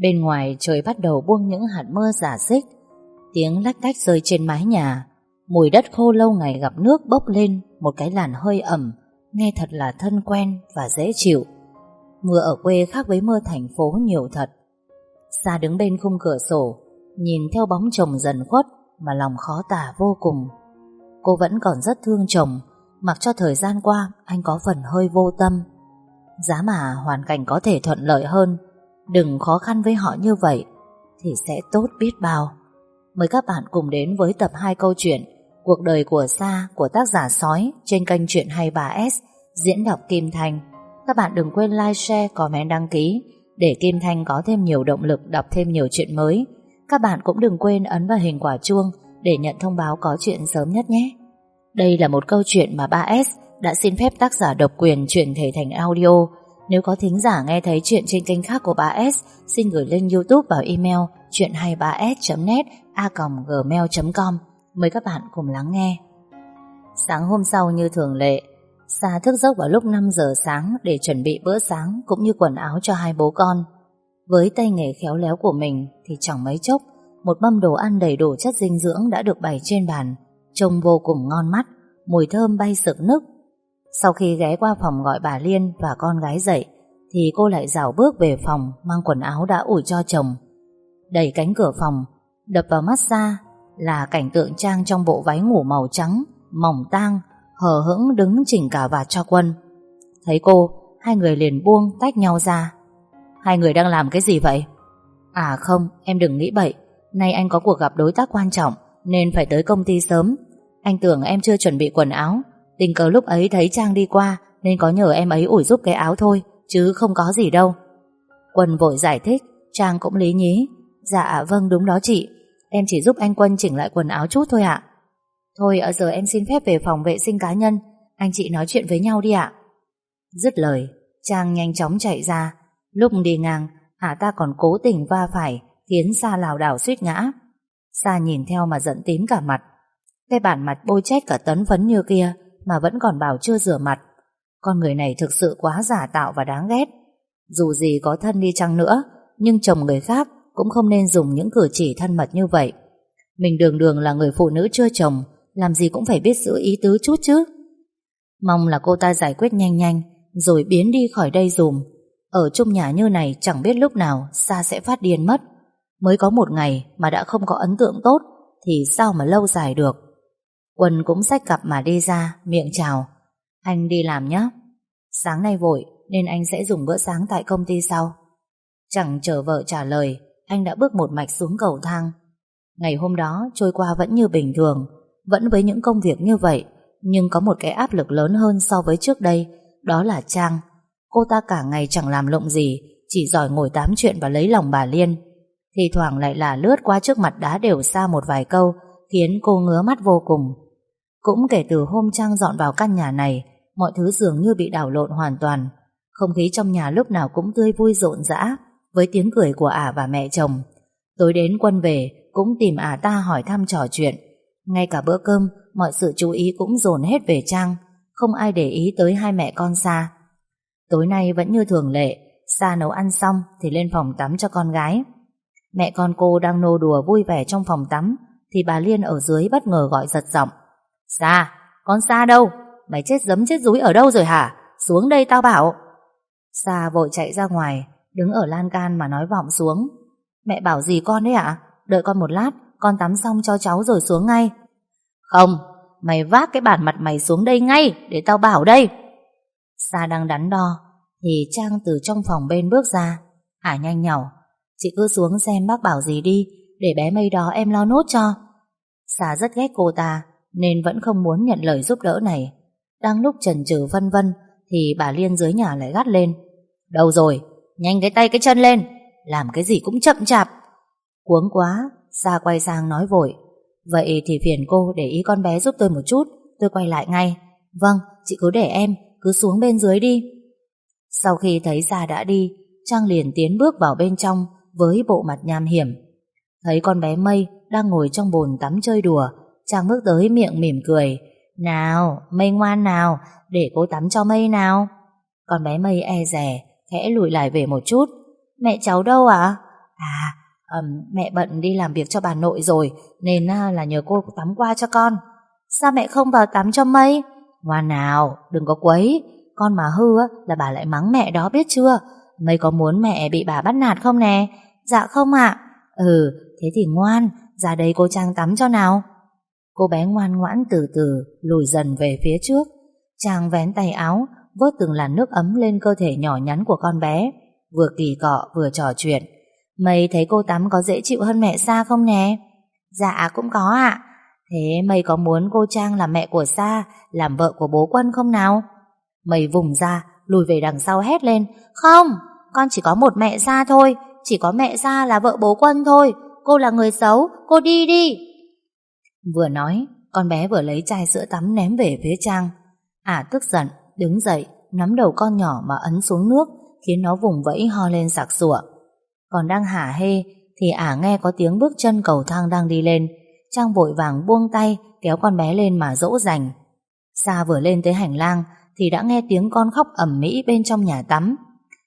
Bên ngoài trời bắt đầu buông những hạt mưa giả xích. Tiếng lách cách rơi trên mái nhà. Mùi đất khô lâu ngày gặp nước bốc lên Một cái làn hơi ẩm, Nghe thật là thân quen và dễ chịu. Mưa ở quê khác với mưa thành phố nhiều thật. Xa đứng bên khung cửa sổ, Nhìn theo bóng chồng dần khuất Mà lòng khó tả vô cùng. Cô vẫn còn rất thương chồng, Mặc cho thời gian qua Anh có phần hơi vô tâm. Giá mà hoàn cảnh có thể thuận lợi hơn Đừng khó khăn với họ như vậy Thì sẽ tốt biết bao Mời các bạn cùng đến với tập 2 câu chuyện Cuộc đời của Sa của tác giả Sói trên kênh Chuyện 23S diễn đọc Kim Thanh. Các bạn đừng quên like, share, comment, đăng ký để Kim Thanh có thêm nhiều động lực đọc thêm nhiều chuyện mới. Các bạn cũng đừng quên ấn vào hình quả chuông để nhận thông báo có chuyện sớm nhất nhé. Đây là một câu chuyện mà 3S đã xin phép tác giả độc quyền chuyển thể thành audio. Nếu có thính giả nghe thấy chuyện trên kênh khác của bà S, xin gửi link YouTube vào email chuyện23s.net a.gmail.com Mời các bạn cùng lắng nghe. Sáng hôm sau như thường lệ, Sa thức giấc vào lúc 5 giờ sáng để chuẩn bị bữa sáng cũng như quần áo cho hai bố con. Với tay nghề khéo léo của mình thì chẳng mấy chốc, một mâm đồ ăn đầy đủ chất dinh dưỡng đã được bày trên bàn, trông vô cùng ngon mắt, mùi thơm bay sực nức. Sau khi ghé qua phòng gọi bà Liên và con gái dậy, thì cô lại rảo bước về phòng mang quần áo đã ủi cho chồng. Đẩy cánh cửa phòng, đập vào mắt ra là cảnh tượng Trang trong bộ váy ngủ màu trắng, mỏng tang, hờ hững đứng chỉnh cả vạt cho quân. Thấy cô, hai người liền buông tách nhau ra. Hai người đang làm cái gì vậy? À không, em đừng nghĩ bậy. Nay anh có cuộc gặp đối tác quan trọng nên phải tới công ty sớm. Anh tưởng em chưa chuẩn bị quần áo. Tình cờ lúc ấy thấy Trang đi qua nên có nhờ em ấy ủi giúp cái áo thôi, chứ không có gì đâu. Quân vội giải thích, Trang cũng lý nhí. Dạ vâng đúng đó chị, em chỉ giúp anh Quân chỉnh lại quần áo chút thôi ạ. Thôi ở giờ em xin phép về phòng vệ sinh cá nhân Anh chị nói chuyện với nhau đi ạ Dứt lời Trang nhanh chóng chạy ra Lúc đi ngang Ả ta còn cố tình va phải Khiến Sa lảo đảo suýt ngã Sa nhìn theo mà giận tím cả mặt Cái bản mặt bôi chết cả tấn phấn như kia mà vẫn còn bảo chưa rửa mặt. Con người này thực sự quá giả tạo và đáng ghét. Dù gì có thân đi chăng nữa, Nhưng chồng người khác Cũng không nên dùng những cử chỉ thân mật như vậy. Mình đường đường là người phụ nữ chưa chồng, làm gì cũng phải biết giữ ý tứ chút chứ. Mong là cô ta giải quyết nhanh nhanh, Rồi biến đi khỏi đây dùm. Ở chung nhà như này chẳng biết lúc nào Sa sẽ phát điên mất. Mới có một ngày mà đã không có ấn tượng tốt, Thì sao mà lâu dài được? Quân cũng xách cặp mà đi ra, Miệng chào. Anh đi làm nhé Sáng nay vội, nên anh sẽ dùng bữa sáng tại công ty sau. Chẳng chờ vợ trả lời, Anh đã bước một mạch xuống cầu thang. Ngày hôm đó, trôi qua vẫn như bình thường, vẫn với những công việc như vậy, Nhưng có một cái áp lực lớn hơn so với trước đây, Đó là Trang. Cô ta cả ngày chẳng làm lộng gì, Chỉ giỏi ngồi tám chuyện và lấy lòng bà Liên. Thì thoảng lại là lướt qua trước mặt đá đều xa một vài câu, Khiến cô ngứa mắt vô cùng. Cũng kể từ hôm Trang dọn vào căn nhà này Mọi thứ dường như bị đảo lộn hoàn toàn Không khí trong nhà lúc nào cũng tươi vui rộn rã Với tiếng cười của ả và mẹ chồng Tối đến quân về Cũng tìm ả ta hỏi thăm trò chuyện ngay cả bữa cơm, mọi sự chú ý cũng dồn hết về Trang, không ai để ý tới hai mẹ con Sa. Tối nay vẫn như thường lệ, Sa nấu ăn xong thì lên phòng tắm cho con gái. Mẹ con cô đang nô đùa vui vẻ trong phòng tắm, thì bà Liên ở dưới bất ngờ gọi giật giọng xa, con xa đâu? Mày chết giấm chết rúi ở đâu rồi hả? Xuống đây tao bảo. xa vội chạy ra ngoài, đứng ở lan can mà nói vọng xuống. Mẹ bảo gì con đấy ạ? Đợi con một lát, con tắm xong cho cháu rồi xuống ngay. Không, mày vác cái bản mặt mày xuống đây ngay, để tao bảo đây. Sa đang đắn đo, thì Trang từ trong phòng bên bước ra. hả nhanh nhỏ, chị cứ xuống xem bác bảo gì đi, để bé mây đó em lo nốt cho. Sa rất ghét cô ta, nên vẫn không muốn nhận lời giúp đỡ này. Đang lúc chần chừ vân vân, thì bà Liên dưới nhà lại gắt lên. Đâu rồi, nhanh cái tay cái chân lên, làm cái gì cũng chậm chạp. Cuống quá, Sa quay sang nói vội Vậy thì phiền cô để ý con bé giúp tôi một chút Tôi quay lại ngay Vâng, chị cứ để em Cứ xuống bên dưới đi Sau khi thấy Sa đã đi Trang liền tiến bước vào bên trong Với bộ mặt nham hiểm Thấy con bé Mây đang ngồi trong bồn tắm chơi đùa Trang bước tới miệng mỉm cười. Nào, Mây ngoan nào Để cô tắm cho Mây nào. Con bé Mây e rè Khẽ lùi lại về một chút. Mẹ cháu đâu ạ? À um, Mẹ bận đi làm việc cho bà nội rồi Nên à, là nhờ cô tắm qua cho con. Sao mẹ không vào tắm cho mây? Ngoan nào đừng có quấy. Con mà hư á, là bà lại mắng mẹ đó biết chưa? Mây có muốn mẹ bị bà bắt nạt không nè? Dạ không ạ. Ừ thế thì ngoan Ra đây cô Trang tắm cho nào. Cô bé ngoan ngoãn từ từ Lùi dần về phía trước. Chàng vén tay áo, Vớt từng làn nước ấm lên cơ thể nhỏ nhắn của con bé, Vừa kỳ cọ vừa trò chuyện. Mây thấy cô tắm có dễ chịu hơn mẹ Sa không nè? Dạ cũng có ạ. Thế Mây có muốn cô Trang là mẹ của Sa, Làm vợ của bố Quân không nào? Mây vùng ra, Lùi về đằng sau hét lên. Không, con chỉ có một mẹ Sa thôi, Chỉ có mẹ Sa là vợ bố Quân thôi. Cô là người xấu, Cô đi đi. Vừa nói, Con bé vừa lấy chai sữa tắm ném về phía Trang. Ả tức giận, Đứng dậy, Nắm đầu con nhỏ mà ấn xuống nước, Khiến nó vùng vẫy ho lên sặc sủa Còn đang hả hê, Thì Ả nghe có tiếng bước chân cầu thang đang đi lên. Trang vội vàng buông tay, Kéo con bé lên mà dỗ dành. Sa vừa lên tới hành lang, Thì đã nghe tiếng con khóc ẩm mỹ bên trong nhà tắm.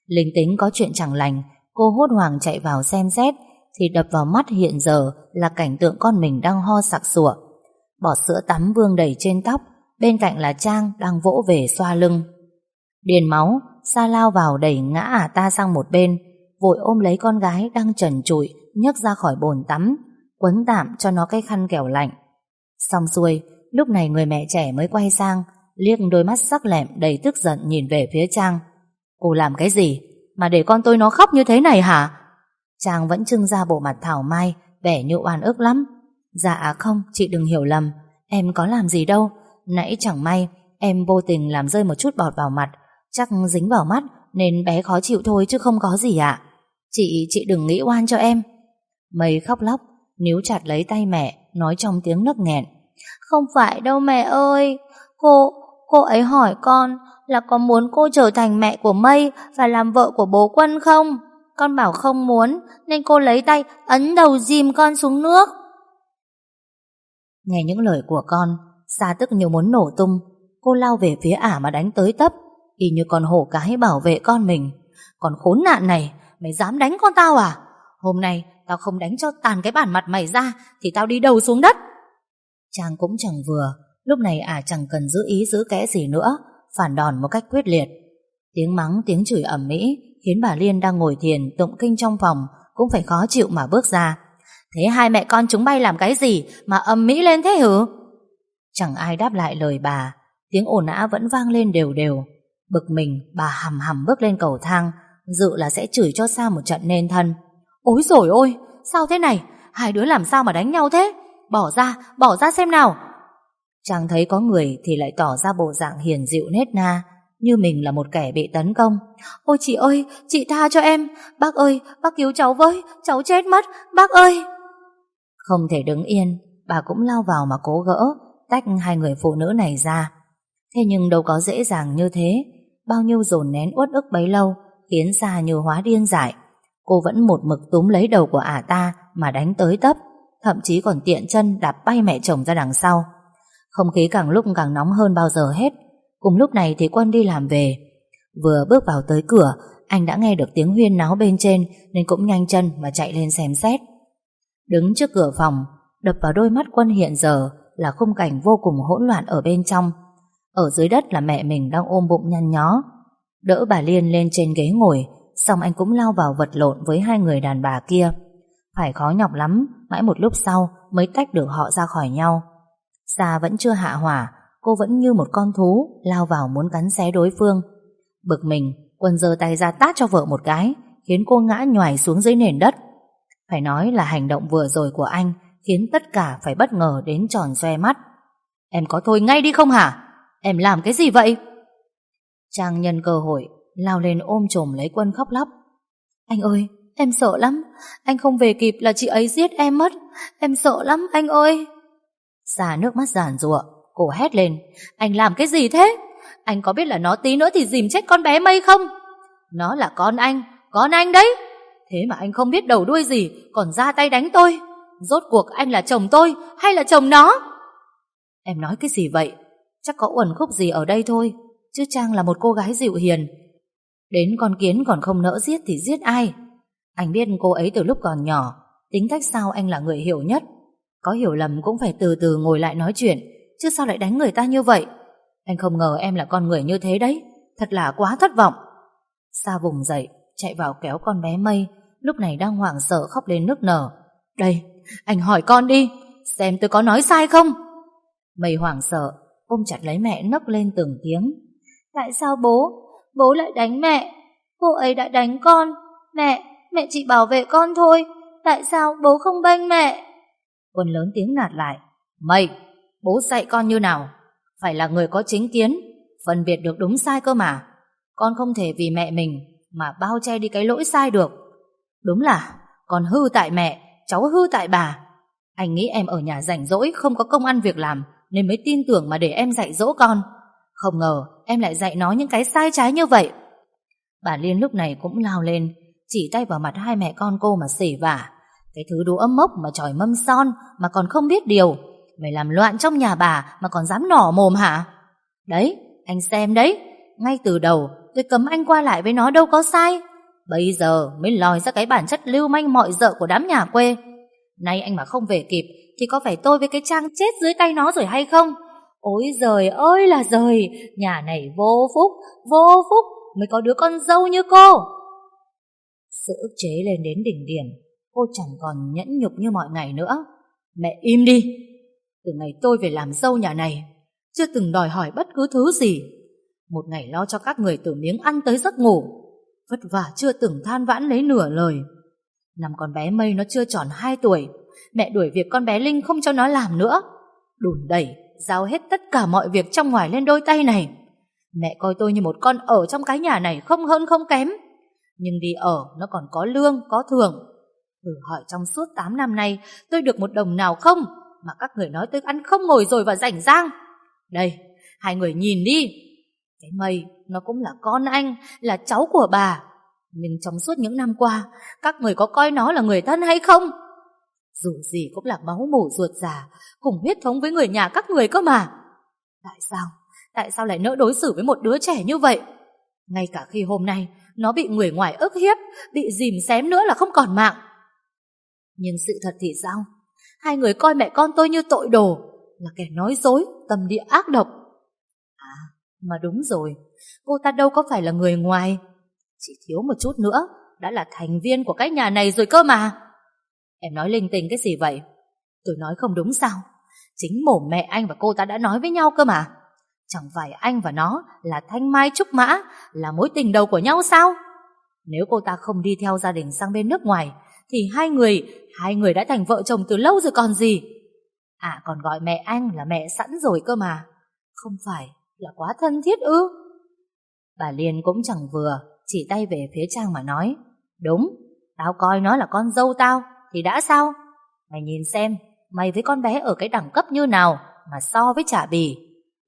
Linh tính có chuyện chẳng lành, Cô hốt hoảng chạy vào xem xét thì đập vào mắt hiện giờ Là cảnh tượng con mình đang ho sặc sủa bỏ sữa tắm vương đầy trên tóc, Bên cạnh là Trang đang vỗ về xoa lưng. Điền máu, Sa lao vào đẩy ngã ả ta sang một bên, Vội ôm lấy con gái đang trần trụi, nhấc ra khỏi bồn tắm, Quấn tạm cho nó cái khăn kẻo lạnh. Xong xuôi, Lúc này người mẹ trẻ mới quay sang, Liếc đôi mắt sắc lẹm đầy tức giận Nhìn về phía Trang. Cô làm cái gì? Mà để con tôi nó khóc như thế này hả? Trang vẫn trưng ra bộ mặt thảo mai Vẻ như oan ức lắm. Dạ không chị đừng hiểu lầm. Em có làm gì đâu. Nãy chẳng may em vô tình làm rơi một chút bọt vào mặt. Chắc dính vào mắt Nên bé khó chịu thôi chứ không có gì ạ. Chị, chị đừng nghĩ oan cho em. Mây khóc lóc Níu chặt lấy tay mẹ Nói trong tiếng nấc nghẹn. Không phải đâu mẹ ơi. Cô, cô ấy hỏi con Là có muốn cô trở thành mẹ của Mây Và làm vợ của bố Quân không? Con bảo không muốn, Nên cô lấy tay ấn đầu dìm con xuống nước. Nghe những lời của con xa tức như muốn nổ tung. Cô lao về phía ả mà đánh tới tấp, Y như con hổ cái bảo vệ con mình. Còn khốn nạn này, Mày dám đánh con tao à? Hôm nay, tao không đánh cho tàn cái bản mặt mày ra, Thì tao đi đầu xuống đất. Chàng cũng chẳng vừa, Lúc này ả chẳng cần giữ ý giữ kẽ gì nữa, Phản đòn một cách quyết liệt. Tiếng mắng, tiếng chửi ẩm mỹ Khiến bà Liên đang ngồi thiền, tụng kinh trong phòng, Cũng phải khó chịu mà bước ra. Thế hai mẹ con chúng bay làm cái gì Mà ầm mỹ lên thế hử? Chẳng ai đáp lại lời bà. Tiếng ồn ào vẫn vang lên đều đều. Bực mình, bà hầm hầm bước lên cầu thang, Dự là sẽ chửi cho Sa một trận nên thân Ôi rồi ôi Sao thế này? Hai đứa làm sao mà đánh nhau thế? Bỏ ra bỏ ra xem nào. Chàng thấy có người thì lại tỏ ra bộ dạng hiền dịu nết na. Như mình là một kẻ bị tấn công. Ôi chị ơi, chị tha cho em. Bác ơi, bác cứu cháu với. Cháu chết mất. Bác ơi. Không thể đứng yên. Bà cũng lao vào mà cố gỡ, Tách hai người phụ nữ này ra. Thế nhưng đâu có dễ dàng như thế. Bao nhiêu dồn nén uất ức bấy lâu, Khiến ra như hóa điên dại. Cô vẫn một mực túm lấy đầu của ả ta Mà đánh tới tấp, Thậm chí còn tiện chân đạp bay mẹ chồng ra đằng sau. Không khí càng lúc càng nóng hơn bao giờ hết. Cùng lúc này thì quân đi làm về. Vừa bước vào tới cửa, Anh đã nghe được tiếng huyên náo bên trên Nên cũng nhanh chân mà chạy lên xem xét. Đứng trước cửa phòng, Đập vào đôi mắt quân hiện giờ Là khung cảnh vô cùng hỗn loạn ở bên trong. Ở dưới đất là mẹ mình đang ôm bụng nhăn nhó. Đỡ bà Liên lên trên ghế ngồi, Xong anh cũng lao vào vật lộn với hai người đàn bà kia. Phải khó nhọc lắm, Mãi một lúc sau mới tách được họ ra khỏi nhau. Sa vẫn chưa hạ hỏa Cô vẫn như một con thú, Lao vào muốn cắn xé đối phương. Bực mình, Quân giơ tay ra tát cho vợ một cái, Khiến cô ngã nhoài xuống dưới nền đất. Phải nói là hành động vừa rồi của anh Khiến tất cả phải bất ngờ đến tròn xoe mắt. Em có thôi ngay đi không hả? Em làm cái gì vậy? Trang nhân cơ hội, Lao lên ôm chồm lấy quân khóc lóc. Anh ơi, em sợ lắm. Anh không về kịp là chị ấy giết em mất. Em sợ lắm anh ơi. Xà nước mắt giàn rụa Cô hét lên. Anh làm cái gì thế? Anh có biết là nó tí nữa thì dìm chết con bé mây không? Nó là con anh Con anh đấy. Thế mà anh không biết đầu đuôi gì Còn ra tay đánh tôi. Rốt cuộc anh là chồng tôi hay là chồng nó? Em nói cái gì vậy? Chắc có uẩn khúc gì ở đây thôi Chứ Trang là một cô gái dịu hiền. Đến con kiến còn không nỡ giết thì giết ai? Anh biết cô ấy từ lúc còn nhỏ, tính cách sao anh là người hiểu nhất. Có hiểu lầm cũng phải từ từ ngồi lại nói chuyện, chứ sao lại đánh người ta như vậy? Anh không ngờ em là con người như thế đấy, thật là quá thất vọng. Sa vùng dậy, chạy vào kéo con bé mây, lúc này đang hoảng sợ khóc lên nức nở. Đây, anh hỏi con đi, xem tôi có nói sai không? Mây hoảng sợ, ôm chặt lấy mẹ nấc lên từng tiếng. Tại sao bố, bố lại đánh mẹ? Cô ấy đã đánh con. Mẹ, mẹ chỉ bảo vệ con thôi. Tại sao bố không bênh mẹ? Quân lớn tiếng nạt lại. Mây, bố dạy con như nào? Phải là người có chính kiến, phân biệt được đúng sai cơ mà. Con không thể vì mẹ mình mà bao che đi cái lỗi sai được. Đúng là con hư tại mẹ, cháu hư tại bà. Anh nghĩ em ở nhà rảnh rỗi không có công ăn việc làm nên mới tin tưởng mà để em dạy dỗ con. Không ngờ em lại dạy nó những cái sai trái như vậy. Bà Liên lúc này cũng lao lên, chỉ tay vào mặt hai mẹ con cô mà xỉ vả. Cái thứ đũa mốc mà tròi mâm son mà còn không biết điều. Mày làm loạn trong nhà bà mà còn dám nỏ mồm hả? Đấy, anh xem đấy. Ngay từ đầu tôi cấm anh qua lại với nó đâu có sai. Bây giờ mới lòi ra cái bản chất lưu manh mọi dợ của đám nhà quê. Nay anh mà không về kịp thì có phải tôi với cái trang chết dưới tay nó rồi hay không? Ôi giời ơi là giời, nhà này vô phúc, vô phúc mới có đứa con dâu như cô. Sự ức chế lên đến đỉnh điểm, cô chẳng còn nhẫn nhục như mọi ngày nữa. Mẹ im đi, từ ngày tôi về làm dâu nhà này, chưa từng đòi hỏi bất cứ thứ gì. Một ngày lo cho các người từ miếng ăn tới giấc ngủ, vất vả chưa từng than vãn lấy nửa lời. Năm con bé Mây nó chưa tròn 2 tuổi, mẹ đuổi việc con bé Linh không cho nó làm nữa. Đùn đẩy, giao hết tất cả mọi việc trong ngoài lên đôi tay này. Mẹ coi tôi như một con ở trong cái nhà này không hơn không kém. Nhưng đi ở nó còn có lương, có thưởng. Thử hỏi trong suốt 8 năm nay tôi được một đồng nào không? Mà các người nói tôi ăn không ngồi rồi và rảnh rang. Đây, hai người nhìn đi. Cái mây, nó cũng là con anh, là cháu của bà. Nhưng trong suốt những năm qua, các người có coi nó là người thân hay không? Dù gì cũng là máu mủ ruột già, cùng huyết thống với người nhà các người cơ mà. Tại sao? Tại sao lại nỡ đối xử với một đứa trẻ như vậy? Ngay cả khi hôm nay nó bị người ngoài ức hiếp, bị dìm xém nữa là không còn mạng. Nhưng sự thật thì sao? Hai người coi mẹ con tôi như tội đồ, là kẻ nói dối, tâm địa ác độc. À, mà đúng rồi, cô ta đâu có phải là người ngoài. Chỉ thiếu một chút nữa, đã là thành viên của cái nhà này rồi cơ mà. Em nói linh tinh cái gì vậy? Tôi nói không đúng sao? Chính mổ mẹ anh và cô ta đã nói với nhau cơ mà. Chẳng phải anh và nó là thanh mai trúc mã, là mối tình đầu của nhau sao? Nếu cô ta không đi theo gia đình sang bên nước ngoài, thì hai người, hai người đã thành vợ chồng từ lâu rồi còn gì. À còn gọi mẹ anh là mẹ sẵn rồi cơ mà. Không phải là quá thân thiết ư? Bà Liên cũng chẳng vừa, chỉ tay về phía Trang mà nói. Đúng, tao coi nó là con dâu tao, thì đã sao? Mày nhìn xem, mày với con bé ở cái đẳng cấp như nào mà so với trả bì.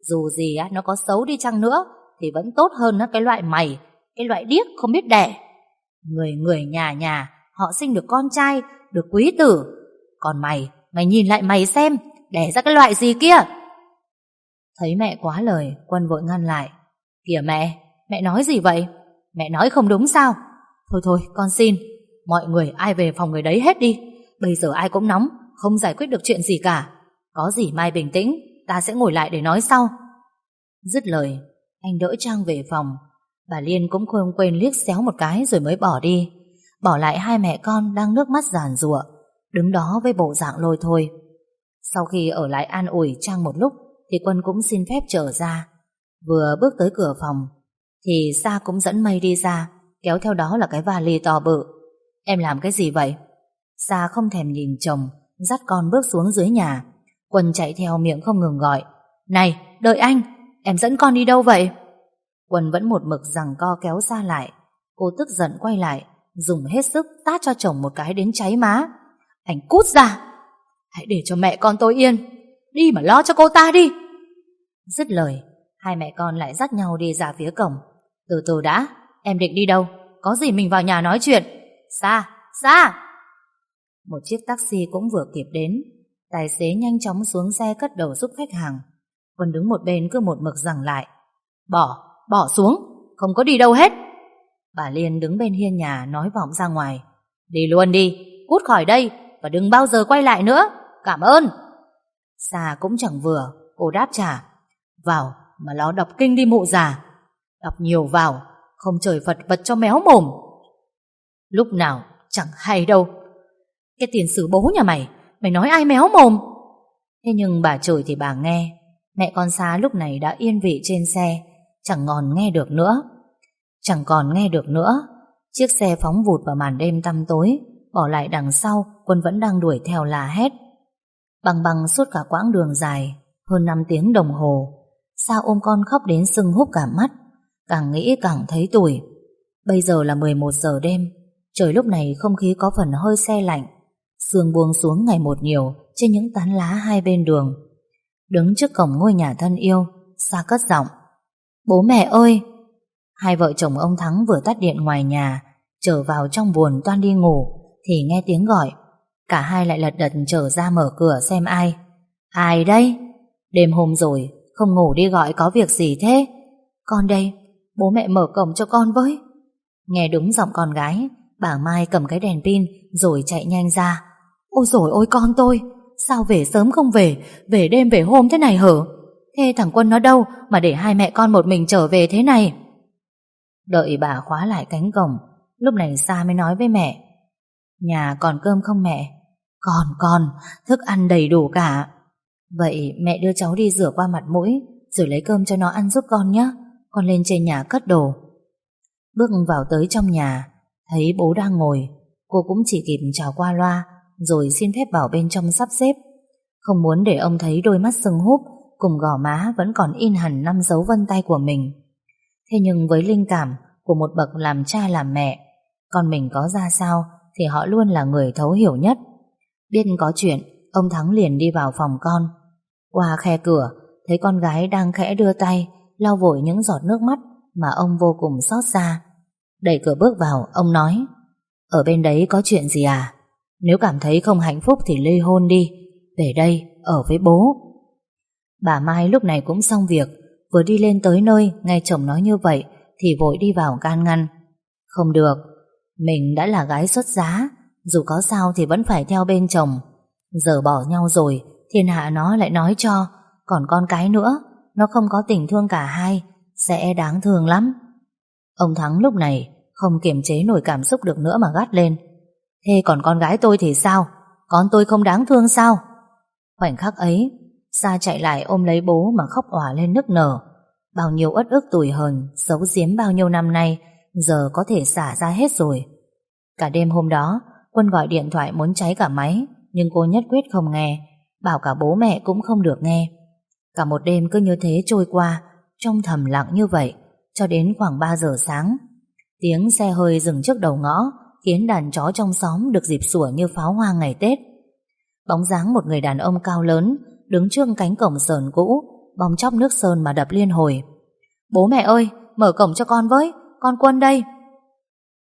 Dù gì á, nó có xấu đi chăng nữa thì vẫn tốt hơn nó cái loại mày, cái loại điếc không biết đẻ. Người người nhà nhà, họ sinh được con trai, được quý tử. Còn mày, mày nhìn lại mày xem, đẻ ra cái loại gì kia. Thấy mẹ quá lời, quân vội ngăn lại. Kìa mẹ, mẹ nói gì vậy? Mẹ nói không đúng sao? Thôi thôi, con xin, mọi người ai về phòng người đấy hết đi. Bây giờ ai cũng nóng, không giải quyết được chuyện gì cả. Có gì mai bình tĩnh, ta sẽ ngồi lại để nói sau. Dứt lời, anh đỡ Trang về phòng. Bà Liên cũng không quên liếc xéo một cái rồi mới bỏ đi. Bỏ lại hai mẹ con đang nước mắt giàn rụa, đứng đó với bộ dạng lôi thôi. Sau khi ở lại an ủi Trang một lúc, thì Quân cũng xin phép trở ra. Vừa bước tới cửa phòng, thì Sa cũng dẫn mây đi ra, kéo theo đó là cái vali to bự. Em làm cái gì vậy? Sa không thèm nhìn chồng, dắt con bước xuống dưới nhà. Quân chạy theo miệng không ngừng gọi. Này, đợi anh, em dẫn con đi đâu vậy? Quân vẫn một mực rằng co kéo Sa lại. Cô tức giận quay lại, dùng hết sức tát cho chồng một cái đến cháy má. Anh cút ra! Hãy để cho mẹ con tôi yên. Đi mà lo cho cô ta đi. Dứt lời, hai mẹ con lại dắt nhau đi ra phía cổng. Từ từ đã, em định đi đâu? Có gì mình vào nhà nói chuyện. Xa, xa! Một chiếc taxi cũng vừa kịp đến. Tài xế nhanh chóng xuống xe cất đầu giúp khách hàng. Quân đứng một bên cứ một mực rằng lại. Bỏ, bỏ xuống, không có đi đâu hết. Bà Liên đứng bên hiên nhà nói vọng ra ngoài. Đi luôn đi, cút khỏi đây và đừng bao giờ quay lại nữa. Cảm ơn. Xa cũng chẳng vừa, cô đáp trả. Vào mà nó đọc kinh đi mụ già. Đọc nhiều vào, không trời Phật vật cho méo mồm. Lúc nào chẳng hay đâu. Cái tiền sử bố nhà mày, mày nói ai méo mồm? Thế nhưng bà chửi thì bà nghe. Mẹ con xa lúc này đã yên vị trên xe, chẳng ngòn nghe được nữa. Chẳng còn nghe được nữa. Chiếc xe phóng vụt vào màn đêm tăm tối, bỏ lại đằng sau, quân vẫn đang đuổi theo là hét. Bằng bằng suốt cả quãng đường dài, hơn 5 tiếng đồng hồ. Sao ôm con khóc đến sưng húp cả mắt, càng nghĩ càng thấy tủi. Bây giờ là 11 giờ đêm, trời lúc này không khí có phần hơi xe lạnh. Sương buông xuống ngày một nhiều trên những tán lá hai bên đường. Đứng trước cổng ngôi nhà thân yêu, xa cất giọng. Bố mẹ ơi! Hai vợ chồng ông Thắng vừa tắt điện ngoài nhà, trở vào trong buồn toan đi ngủ, thì nghe tiếng gọi. Cả hai lại lật đật trở ra mở cửa xem ai. Ai đây? Đêm hôm rồi, không ngủ đi gọi có việc gì thế? Con đây, bố mẹ mở cổng cho con với. Nghe đúng giọng con gái, bà Mai cầm cái đèn pin rồi chạy nhanh ra. Ôi rồi ôi con tôi, sao về sớm không về, về đêm về hôm thế này hở? Thế thằng Quân nó đâu mà để hai mẹ con một mình trở về thế này? Đợi bà khóa lại cánh cổng, lúc này Sa mới nói với mẹ. Nhà còn cơm không mẹ? Còn còn, thức ăn đầy đủ cả. Vậy mẹ đưa cháu đi rửa qua mặt mũi, rồi lấy cơm cho nó ăn giúp con nhé. Con lên trên nhà cất đồ. Bước vào tới trong nhà, thấy bố đang ngồi, cô cũng chỉ kịp chào qua loa, rồi xin phép bảo bên trong sắp xếp. Không muốn để ông thấy đôi mắt sưng húp cùng gò má vẫn còn in hẳn năm dấu vân tay của mình. Thế nhưng với linh cảm của một bậc làm cha làm mẹ, con mình có ra sao thì họ luôn là người thấu hiểu nhất. Biết có chuyện, ông Thắng liền đi vào phòng con. Qua khe cửa, thấy con gái đang khẽ đưa tay, lau vội những giọt nước mắt mà ông vô cùng xót xa. Đẩy cửa bước vào, ông nói, ở bên đấy có chuyện gì à? Nếu cảm thấy không hạnh phúc thì ly hôn đi, về đây, ở với bố. Bà Mai lúc này cũng xong việc, vừa đi lên tới nơi, nghe chồng nói như vậy, thì vội đi vào can ngăn. Không được, mình đã là gái xuất giá, dù có sao thì vẫn phải theo bên chồng. Giờ bỏ nhau rồi, thiên hạ nó lại nói cho, còn con cái nữa, nó không có tình thương cả hai, sẽ đáng thương lắm. Ông Thắng lúc này không kiềm chế nổi cảm xúc được nữa mà gắt lên. Thế còn con gái tôi thì sao? Con tôi không đáng thương sao? Khoảnh khắc ấy, Sa chạy lại ôm lấy bố mà khóc òa lên nức nở. Bao nhiêu ất ức tủi hờn, giấu giếm bao nhiêu năm nay, giờ có thể xả ra hết rồi. Cả đêm hôm đó, Quân gọi điện thoại muốn cháy cả máy, nhưng cô nhất quyết không nghe, bảo cả bố mẹ cũng không được nghe. Cả một đêm cứ như thế trôi qua, trong thầm lặng như vậy, cho đến khoảng 3 giờ sáng. Tiếng xe hơi dừng trước đầu ngõ, khiến đàn chó trong xóm được dịp sủa như pháo hoa ngày Tết. Bóng dáng một người đàn ông cao lớn, đứng trước cánh cổng sờn cũ, bóng chóc nước sơn mà đập liên hồi. Bố mẹ ơi, mở cổng cho con với, con quân đây.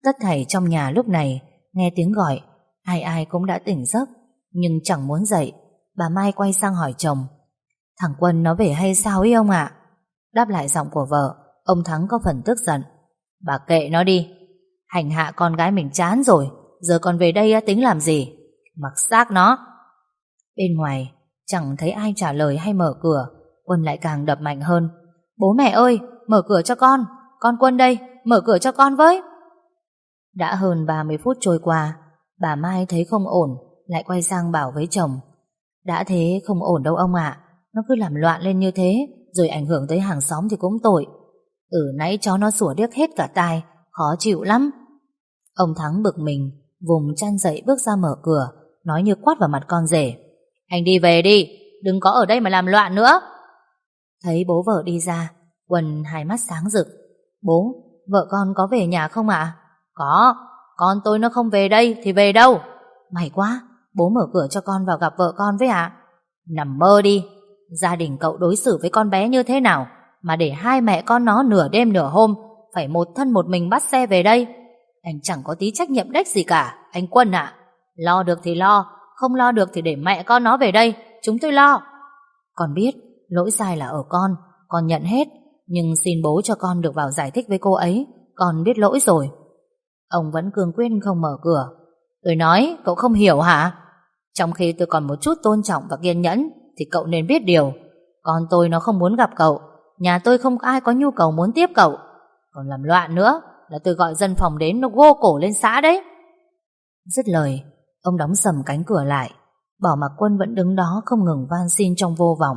Tất thảy trong nhà lúc này, nghe tiếng gọi, ai ai cũng đã tỉnh giấc, nhưng chẳng muốn dậy. Bà Mai quay sang hỏi chồng, thằng Quân nó về hay sao ấy ông ạ? Đáp lại giọng của vợ, ông Thắng có phần tức giận. Bà kệ nó đi, hành hạ con gái mình chán rồi, giờ còn về đây tính làm gì? Mặc xác nó. Bên ngoài, chẳng thấy ai trả lời hay mở cửa, Quân lại càng đập mạnh hơn. Bố mẹ ơi, mở cửa cho con, con Quân đây, mở cửa cho con với. Đã hơn 30 phút trôi qua, bà Mai thấy không ổn, lại quay sang bảo với chồng. Đã thế không ổn đâu ông ạ, nó cứ làm loạn lên như thế, rồi ảnh hưởng tới hàng xóm thì cũng tội. Ừ nãy chó nó sủa điếc hết cả tai, khó chịu lắm. Ông Thắng bực mình, vùng chăn dậy bước ra mở cửa, nói như quát vào mặt con rể. Anh đi về đi, đừng có ở đây mà làm loạn nữa. Thấy bố vợ đi ra, Quần hai mắt sáng rực. Bố, vợ con có về nhà không ạ? Có, con tôi nó không về đây thì về đâu? May quá, bố mở cửa cho con vào gặp vợ con với ạ. Nằm mơ đi, gia đình cậu đối xử với con bé như thế nào mà để hai mẹ con nó nửa đêm nửa hôm phải một thân một mình bắt xe về đây. Anh chẳng có tí trách nhiệm đếch gì cả, anh Quân ạ. Lo được thì lo, không lo được thì để mẹ con nó về đây, chúng tôi lo. Con biết, lỗi sai là ở con, con nhận hết, nhưng xin bố cho con được vào giải thích với cô ấy, con biết lỗi rồi. Ông vẫn cương quyết không mở cửa. Tôi nói cậu không hiểu hả? Trong khi tôi còn một chút tôn trọng và kiên nhẫn thì cậu nên biết điều. Con tôi nó không muốn gặp cậu. Nhà tôi không ai có nhu cầu muốn tiếp cậu. Còn làm loạn nữa là tôi gọi dân phòng đến nó gô cổ lên xã đấy. Dứt lời, ông đóng sầm cánh cửa lại. Bỏ mặc quân vẫn đứng đó không ngừng van xin trong vô vọng.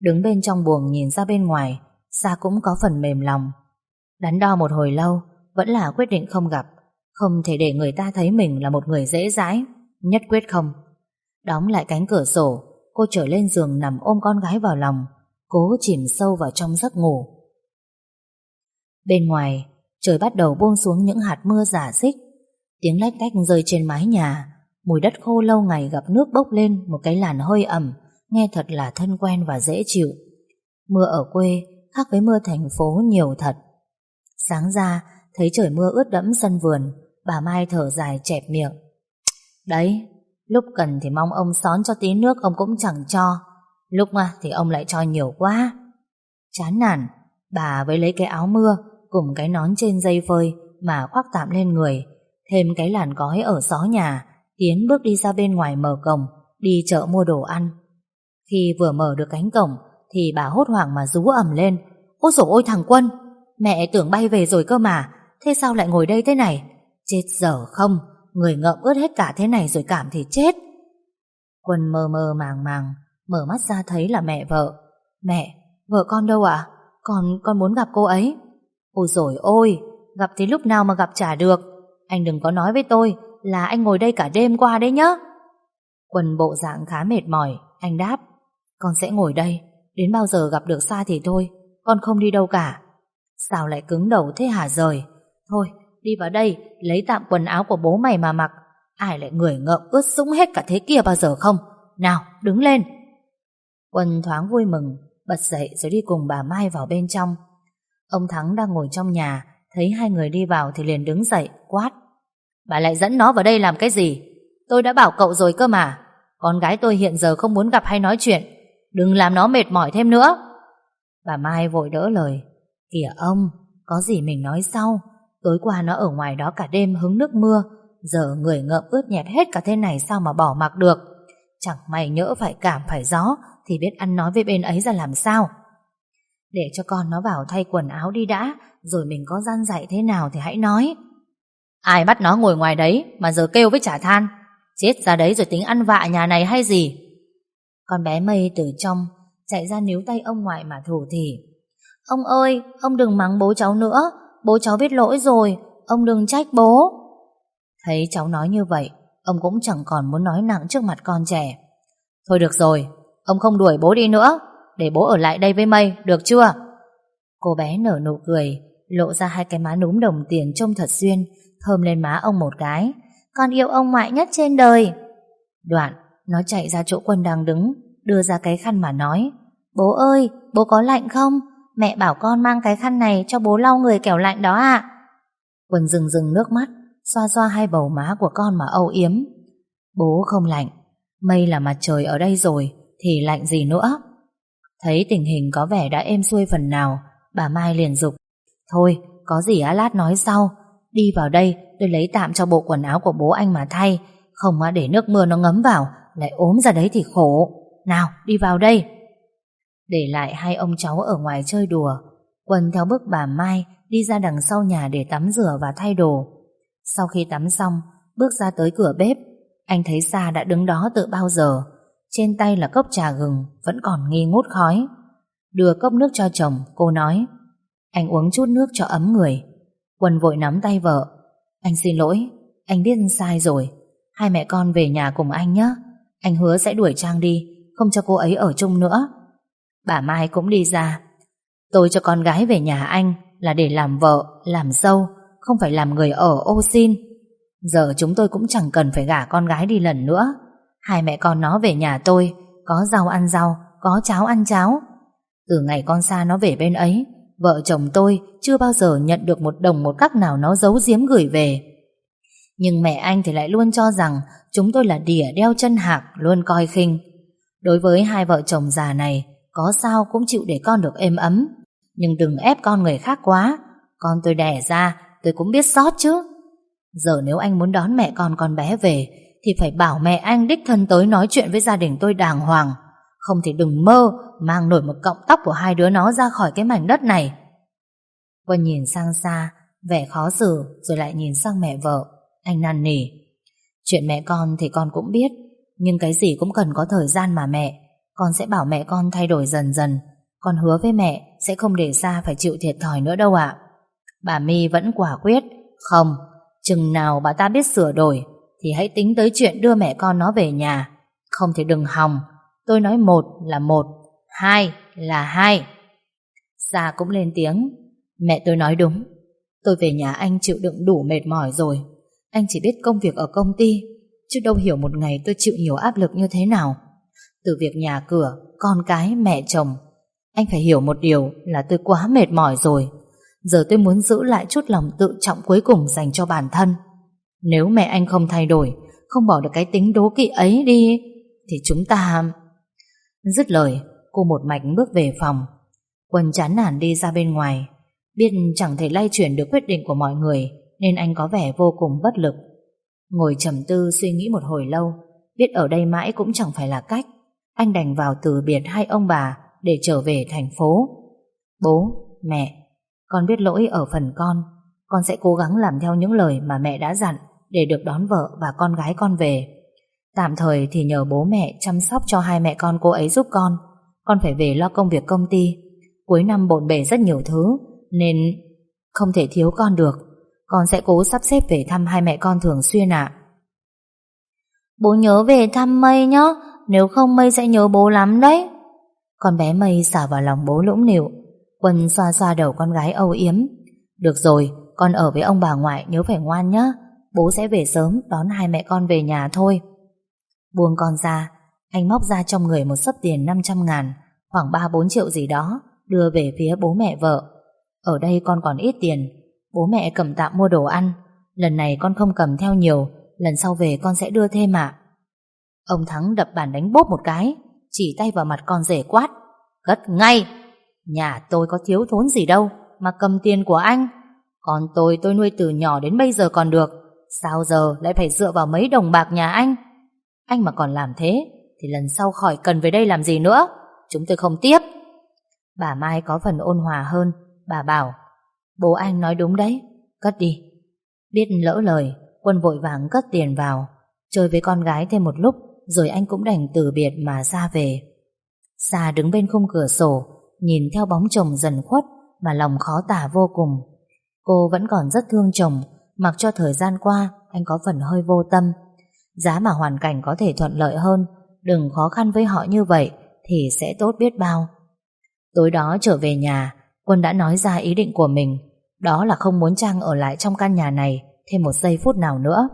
Đứng bên trong buồng nhìn ra bên ngoài, Sa cũng có phần mềm lòng. Đắn đo một hồi lâu, vẫn là quyết định không gặp. Không thể để người ta thấy mình là một người dễ dãi, nhất quyết không. Đóng lại cánh cửa sổ, cô trở lên giường nằm ôm con gái vào lòng, cố chìm sâu vào trong giấc ngủ. Bên ngoài, trời bắt đầu buông xuống những hạt mưa giả xích. Tiếng lách cách rơi trên mái nhà, mùi đất khô lâu ngày gặp nước bốc lên một cái làn hơi ẩm, nghe thật là thân quen và dễ chịu. Mưa ở quê khác với mưa thành phố nhiều thật. Sáng ra, thấy trời mưa ướt đẫm sân vườn, bà Mai thở dài chẹp miệng. Đấy, lúc cần thì mong ông xón cho tí nước ông cũng chẳng cho, lúc mà thì ông lại cho nhiều quá. Chán nản, bà với lấy cái áo mưa cùng cái nón trên dây phơi mà khoác tạm lên người, thêm cái làn gói ở xó nhà, tiến bước đi ra bên ngoài mở cổng, đi chợ mua đồ ăn. Khi vừa mở được cánh cổng, thì bà hốt hoảng mà rú ầm lên. Ôi dồi ôi thằng Quân, mẹ tưởng bay về rồi cơ mà, thế sao lại ngồi đây thế này? Chết dở không, người ngợm ướt hết cả thế này rồi cảm thì chết. Quân mơ mơ màng màng, mở mắt ra thấy là mẹ vợ. Mẹ, vợ con đâu ạ? Con, con muốn gặp cô ấy. Ôi dồi ôi, gặp thì lúc nào mà gặp trả được. Anh đừng có nói với tôi là anh ngồi đây cả đêm qua đấy nhá. quần bộ dạng khá mệt mỏi, anh đáp. Con sẽ ngồi đây, đến bao giờ gặp được xa thì thôi, con không đi đâu cả. Sao lại cứng đầu thế hả rời? Thôi, đi vào đây, lấy tạm quần áo của bố mày mà mặc. Ai lại người ngợm ướt sũng hết cả thế kia bao giờ không? Nào, đứng lên. Quân thoáng vui mừng, bật dậy rồi đi cùng bà Mai vào bên trong. Ông Thắng đang ngồi trong nhà, thấy hai người đi vào thì liền đứng dậy, quát. Bà lại dẫn nó vào đây làm cái gì? Tôi đã bảo cậu rồi cơ mà. Con gái tôi hiện giờ không muốn gặp hay nói chuyện. Đừng làm nó mệt mỏi thêm nữa. Bà Mai vội đỡ lời. Kìa ông, có gì mình nói sau. Tối qua nó ở ngoài đó cả đêm hứng nước mưa. Giờ người ngợm ướt nhẹp hết cả thế này sao mà bỏ mặc được. Chẳng may nhỡ phải cảm phải gió thì biết ăn nói với bên ấy ra làm sao. Để cho con nó vào thay quần áo đi đã, rồi mình có gian dạy thế nào thì hãy nói. Ai bắt nó ngồi ngoài đấy mà giờ kêu với trả than. Chết ra đấy rồi tính ăn vạ nhà này hay gì? Con bé mây từ trong chạy ra níu tay ông ngoại mà thủ thỉ. Ông ơi, ông đừng mắng bố cháu nữa, bố cháu biết lỗi rồi, ông đừng trách bố. Thấy cháu nói như vậy, ông cũng chẳng còn muốn nói nặng trước mặt con trẻ. Thôi được rồi, ông không đuổi bố đi nữa, để bố ở lại đây với mây, được chưa? Cô bé nở nụ cười, lộ ra hai cái má núm đồng tiền trông thật duyên, thơm lên má ông một cái. Con yêu ông ngoại nhất trên đời. Đoạn, nó chạy ra chỗ quân đang đứng, đưa ra cái khăn mà nói. Bố ơi, bố có lạnh không? Mẹ bảo con mang cái khăn này cho bố lau người kẻo lạnh đó ạ. Quân rừng rừng nước mắt, xoa xoa hai bầu má của con mà âu yếm. Bố không lạnh, mây là mặt trời ở đây rồi, thì lạnh gì nữa. Thấy tình hình có vẻ đã êm xuôi phần nào, bà Mai liền dục Thôi, có gì á lát nói sau, đi vào đây tôi lấy tạm cho bộ quần áo của bố anh mà thay, không để nước mưa nó ngấm vào, lại ốm ra đấy thì khổ. Nào, đi vào đây. Để lại hai ông cháu ở ngoài chơi đùa, Quân theo bước bà Mai đi ra đằng sau nhà để tắm rửa và thay đồ. Sau khi tắm xong, bước ra tới cửa bếp, anh thấy Sa đã đứng đó từ bao giờ. Trên tay là cốc trà gừng, vẫn còn nghi ngút khói. Đưa cốc nước cho chồng, cô nói, anh uống chút nước cho ấm người. Quân vội nắm tay vợ. Anh xin lỗi, anh biết sai rồi. Hai mẹ con về nhà cùng anh nhé. Anh hứa sẽ đuổi Trang đi, không cho cô ấy ở chung nữa. Bà Mai cũng đi ra. Tôi cho con gái về nhà anh là để làm vợ, làm dâu, không phải làm người ở ô xin. Giờ chúng tôi cũng chẳng cần phải gả con gái đi lần nữa. Hai mẹ con nó về nhà tôi, có rau ăn rau, có cháo ăn cháo. Từ ngày con xa nó về bên ấy, vợ chồng tôi chưa bao giờ nhận được một đồng một cắc nào nó giấu giếm gửi về. Nhưng mẹ anh thì lại luôn cho rằng chúng tôi là đỉa đeo chân hạc, luôn coi khinh. Đối với hai vợ chồng già này, có sao cũng chịu để con được êm ấm. Nhưng đừng ép con người khác quá. Con tôi đẻ ra, tôi cũng biết sót chứ. Giờ nếu anh muốn đón mẹ con con bé về Thì phải bảo mẹ anh đích thân tới nói chuyện với gia đình tôi đàng hoàng không thì đừng mơ, Mang nổi một cọng tóc của hai đứa nó ra khỏi cái mảnh đất này. Quân nhìn sang xa, Vẻ khó xử, Rồi lại nhìn sang mẹ vợ. Anh năn nỉ. Chuyện mẹ con thì con cũng biết, Nhưng cái gì cũng cần có thời gian mà mẹ. Con sẽ bảo mẹ con thay đổi dần dần. Con hứa với mẹ Sẽ không để xa phải chịu thiệt thòi nữa đâu ạ. Bà My vẫn quả quyết. Không, Chừng nào bà ta biết sửa đổi, Thì hãy tính tới chuyện đưa mẹ con nó về nhà. Không thì đừng hòng. Tôi nói một là một Hai là hai. Sa cũng lên tiếng. Mẹ tôi nói đúng. Tôi về nhà anh chịu đựng đủ mệt mỏi rồi. Anh chỉ biết công việc ở công ty Chứ đâu hiểu một ngày tôi chịu nhiều áp lực như thế nào. Từ việc nhà cửa Con cái, mẹ chồng Anh phải hiểu một điều là tôi quá mệt mỏi rồi. Giờ tôi muốn giữ lại chút lòng tự trọng cuối cùng dành cho bản thân. Nếu mẹ anh không thay đổi Không bỏ được cái tính đố kỵ ấy đi Thì chúng ta... Dứt lời Cô một mạch bước về phòng. Quân chán nản đi ra bên ngoài. Biết chẳng thể lay chuyển được quyết định của mọi người Nên anh có vẻ vô cùng bất lực. Ngồi trầm tư suy nghĩ một hồi lâu Biết ở đây mãi cũng chẳng phải là cách. Anh đành vào từ biệt hai ông bà Để trở về thành phố. Bố, mẹ Con biết lỗi ở phần con. Con sẽ cố gắng làm theo những lời mà mẹ đã dặn Để được đón vợ và con gái con về. Tạm thời thì nhờ bố mẹ chăm sóc cho hai mẹ con cô ấy giúp con. Con phải về lo công việc công ty. Cuối năm bộn bề rất nhiều thứ Nên không thể thiếu con được. Con sẽ cố sắp xếp về thăm hai mẹ con thường xuyên ạ. Bố nhớ về thăm Mây nhé Nếu không Mây sẽ nhớ bố lắm đấy. Con bé Mây xả vào lòng bố lũng nịu Quân xoa xoa đầu con gái âu yếm. Được rồi Con ở với ông bà ngoại nhớ phải ngoan nhé Bố sẽ về sớm đón hai mẹ con về nhà thôi Buông con ra, Anh móc ra trong người một sấp tiền 500 ngàn, Khoảng 3-4 triệu gì đó, Đưa về phía bố mẹ vợ. Ở đây con còn ít tiền, Bố mẹ cầm tạm mua đồ ăn, Lần này con không cầm theo nhiều, Lần sau về con sẽ đưa thêm ạ. Ông Thắng đập bàn đánh bốp một cái, Chỉ tay vào mặt con rể quát Cất ngay! Nhà tôi có thiếu thốn gì đâu Mà cầm tiền của anh. Còn tôi tôi nuôi từ nhỏ đến bây giờ còn được, Sao giờ lại phải dựa vào mấy đồng bạc nhà anh? Anh mà còn làm thế, Thì lần sau khỏi cần về đây làm gì nữa? Chúng tôi không tiếp. Bà Mai có phần ôn hòa hơn. Bà bảo, Bố anh nói đúng đấy, Cất đi. Biết lỡ lời, Quân vội vàng cất tiền vào, Chơi với con gái thêm một lúc, Rồi anh cũng đành từ biệt mà ra về. Sa đứng bên khung cửa sổ, Nhìn theo bóng chồng dần khuất Mà lòng khó tả vô cùng. Cô vẫn còn rất thương chồng, Mặc cho thời gian qua Anh có phần hơi vô tâm Giá mà hoàn cảnh có thể thuận lợi hơn, Đừng khó khăn với họ như vậy Thì sẽ tốt biết bao. Tối đó trở về nhà, Quân đã nói ra ý định của mình. Đó là không muốn Trang ở lại trong căn nhà này Thêm một giây phút nào nữa.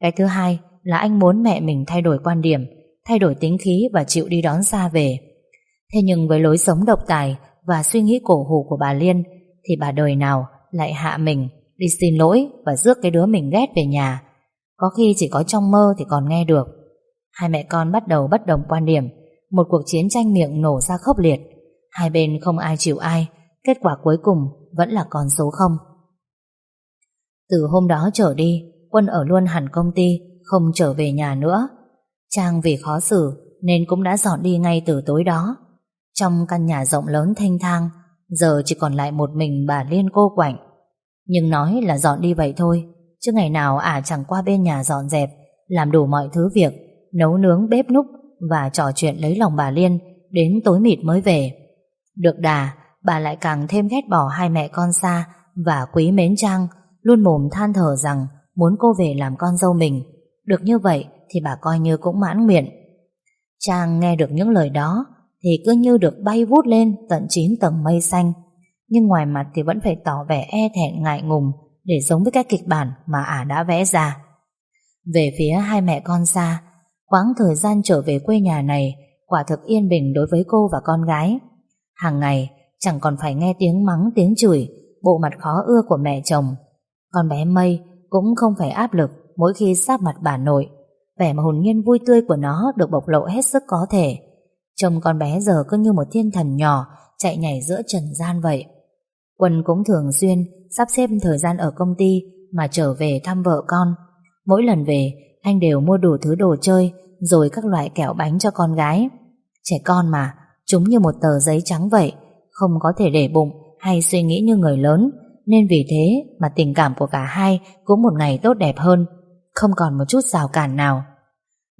Cái thứ hai là anh muốn mẹ mình thay đổi quan điểm, Thay đổi tính khí Và chịu đi đón xa về. Thế nhưng với lối sống độc tài Và suy nghĩ cổ hủ của bà Liên, Thì bà đời nào lại hạ mình, Đi xin lỗi và rước cái đứa mình ghét về nhà? Có khi chỉ có trong mơ Thì còn nghe được. Hai mẹ con bắt đầu bất đồng quan điểm. Một cuộc chiến tranh miệng nổ ra khốc liệt. Hai bên không ai chịu ai. Kết quả cuối cùng vẫn là con số không. Từ hôm đó trở đi, Quân ở luôn hẳn công ty, Không trở về nhà nữa. Trang vì khó xử Nên cũng đã dọn đi ngay từ tối đó. Trong căn nhà rộng lớn thanh thang, Giờ chỉ còn lại một mình bà Liên cô quạnh. Nhưng nói là dọn đi vậy thôi Chứ ngày nào ả chẳng qua bên nhà dọn dẹp Làm đủ mọi thứ việc Nấu nướng bếp núc Và trò chuyện lấy lòng bà Liên Đến tối mịt mới về được đà, bà lại càng thêm ghét bỏ hai mẹ con xa và quý mến Trang, luôn mồm than thở rằng muốn cô về làm con dâu mình. Được như vậy thì bà coi như cũng mãn nguyện. Trang nghe được những lời đó thì cứ như được bay vút lên tận chín tầng mây xanh. Nhưng ngoài mặt thì vẫn phải tỏ vẻ e thẹn ngại ngùng để giống với các kịch bản mà ả đã vẽ ra. Về phía hai mẹ con xa, quãng thời gian trở về quê nhà này quả thực yên bình đối với cô và con gái. Hàng ngày chẳng còn phải nghe tiếng mắng tiếng chửi Bộ mặt khó ưa của mẹ chồng Con bé Mây cũng không phải áp lực Mỗi khi sát mặt bà nội Vẻ mà hồn nhiên vui tươi của nó Được bộc lộ hết sức có thể Trông con bé giờ cứ như một thiên thần nhỏ Chạy nhảy giữa trần gian vậy Quân cũng thường xuyên Sắp xếp thời gian ở công ty mà trở về thăm vợ con. Mỗi lần về, anh đều mua đủ thứ đồ chơi rồi các loại kẹo bánh cho con gái. Trẻ con mà, chúng như một tờ giấy trắng vậy, không có thể để bụng hay suy nghĩ như người lớn, nên vì thế mà tình cảm của cả hai cũng một ngày tốt đẹp hơn, không còn một chút rào cản nào.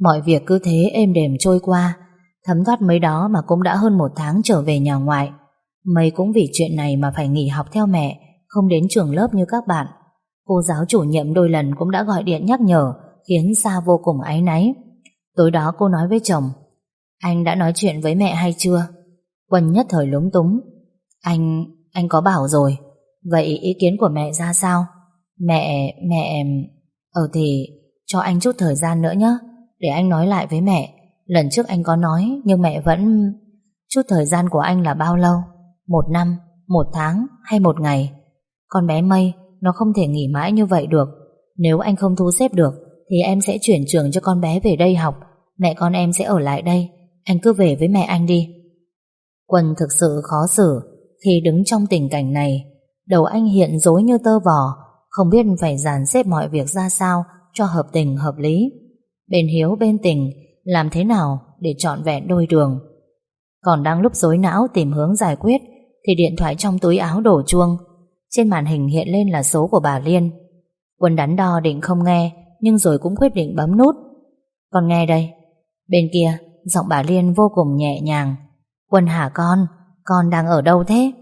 Mọi việc cứ thế êm đềm trôi qua, thấm thoát mấy đó mà cũng đã hơn một tháng trở về nhà ngoại. Mây cũng vì chuyện này mà phải nghỉ học theo mẹ, không đến trường lớp như các bạn. Cô giáo chủ nhiệm đôi lần cũng đã gọi điện nhắc nhở, khiến Sa vô cùng áy náy. Tối đó cô nói với chồng, anh đã nói chuyện với mẹ hay chưa? Quân nhất thời lúng túng. Anh, anh có bảo rồi. Vậy ý kiến của mẹ ra sao? Mẹ, mẹ... Ờ thì, cho anh chút thời gian nữa nhé, để anh nói lại với mẹ. Lần trước anh có nói, nhưng mẹ vẫn... Chút thời gian của anh là bao lâu? Một năm, một tháng hay một ngày? Con bé Mây, nó không thể nghỉ mãi như vậy được. Nếu anh không thu xếp được, thì em sẽ chuyển trường cho con bé về đây học. Mẹ con em sẽ ở lại đây. Anh cứ về với mẹ anh đi. Quân thực sự khó xử khi đứng trong tình cảnh này. Đầu anh hiện dối như tơ vò, không biết phải dàn xếp mọi việc ra sao cho hợp tình hợp lý. Bên hiếu bên tình, làm thế nào để chọn vẹn đôi đường. Còn đang lúc rối não tìm hướng giải quyết, thì điện thoại trong túi áo đổ chuông. Trên màn hình hiện lên là số của bà Liên. Quân đắn đo định không nghe, nhưng rồi cũng quyết định bấm nút. Con nghe đây. Bên kia, giọng bà Liên vô cùng nhẹ nhàng. Quân hả con, con đang ở đâu thế?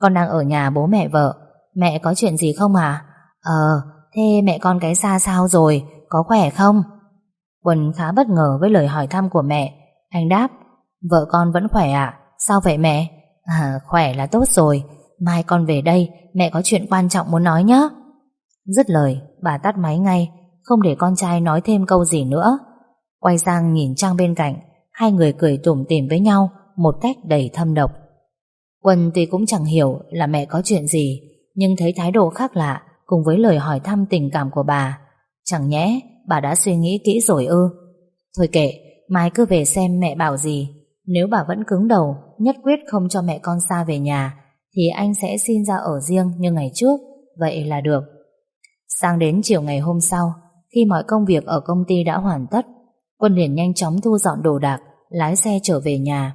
Con đang ở nhà bố mẹ vợ. Mẹ có chuyện gì không à? Ờ, thế mẹ con cái xa sao rồi, có khỏe không? Quân khá bất ngờ với lời hỏi thăm của mẹ. Anh đáp, vợ con vẫn khỏe ạ. Sao vậy mẹ? À, khỏe là tốt rồi. Mai con về đây, mẹ có chuyện quan trọng muốn nói nhé. Dứt lời, bà tắt máy ngay, không để con trai nói thêm câu gì nữa. Quay sang nhìn Trang bên cạnh, hai người cười tủm tỉm với nhau một cách đầy thâm độc. Quân tuy cũng chẳng hiểu là mẹ có chuyện gì, nhưng thấy thái độ khác lạ cùng với lời hỏi thăm tình cảm của bà. Chẳng nhẽ bà đã suy nghĩ kỹ rồi ư. Thôi kệ, mai cứ về xem mẹ bảo gì. Nếu bà vẫn cứng đầu, nhất quyết không cho mẹ con xa về nhà, thì anh sẽ xin ra ở riêng như ngày trước, vậy là được. Sang đến chiều ngày hôm sau, khi mọi công việc ở công ty đã hoàn tất, Quân liền nhanh chóng thu dọn đồ đạc, lái xe trở về nhà.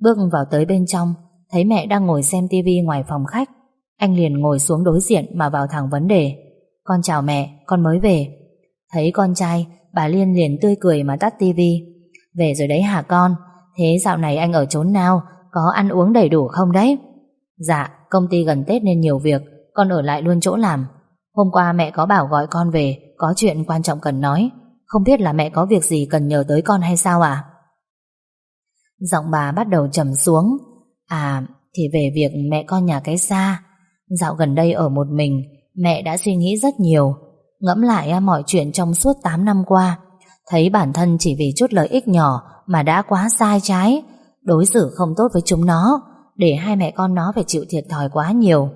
Bước vào tới bên trong, thấy mẹ đang ngồi xem tivi ngoài phòng khách. Anh liền ngồi xuống đối diện mà vào thẳng vấn đề. Con chào mẹ, con mới về. Thấy con trai, bà Liên liền tươi cười mà tắt tivi. Về rồi đấy hả con? Thế dạo này anh ở chốn nào? Có ăn uống đầy đủ không đấy? Dạ, công ty gần Tết nên nhiều việc, con ở lại luôn chỗ làm. Hôm qua mẹ có bảo gọi con về, có chuyện quan trọng cần nói. Không biết là mẹ có việc gì cần nhờ tới con hay sao à? Giọng bà bắt đầu trầm xuống. À, thì về việc mẹ con nhà cái xa. Dạo gần đây ở một mình, mẹ đã suy nghĩ rất nhiều. Ngẫm lại mọi chuyện trong suốt 8 năm qua. Thấy bản thân chỉ vì chút lợi ích nhỏ mà đã quá sai trái. Đối xử không tốt với chúng nó, để hai mẹ con nó phải chịu thiệt thòi quá nhiều.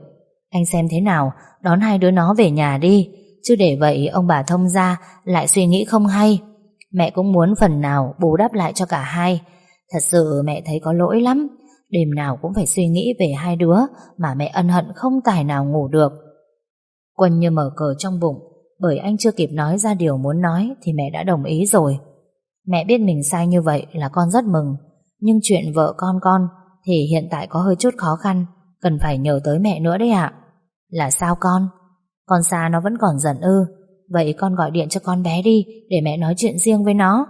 Anh xem thế nào, đón hai đứa nó về nhà đi. Chứ để vậy ông bà thông ra lại suy nghĩ không hay. Mẹ cũng muốn phần nào bù đắp lại cho cả hai. Thật sự mẹ thấy có lỗi lắm. Đêm nào cũng phải suy nghĩ về hai đứa mà mẹ ân hận không tài nào ngủ được. Quân như mở cờ trong bụng bởi anh chưa kịp nói ra điều muốn nói thì mẹ đã đồng ý rồi. Mẹ biết mình sai như vậy là con rất mừng. Nhưng chuyện vợ con con thì hiện tại có hơi chút khó khăn cần phải nhờ tới mẹ nữa đấy ạ. Là sao con? Con xa nó vẫn còn giận ư. Vậy con gọi điện cho con bé đi Để mẹ nói chuyện riêng với nó.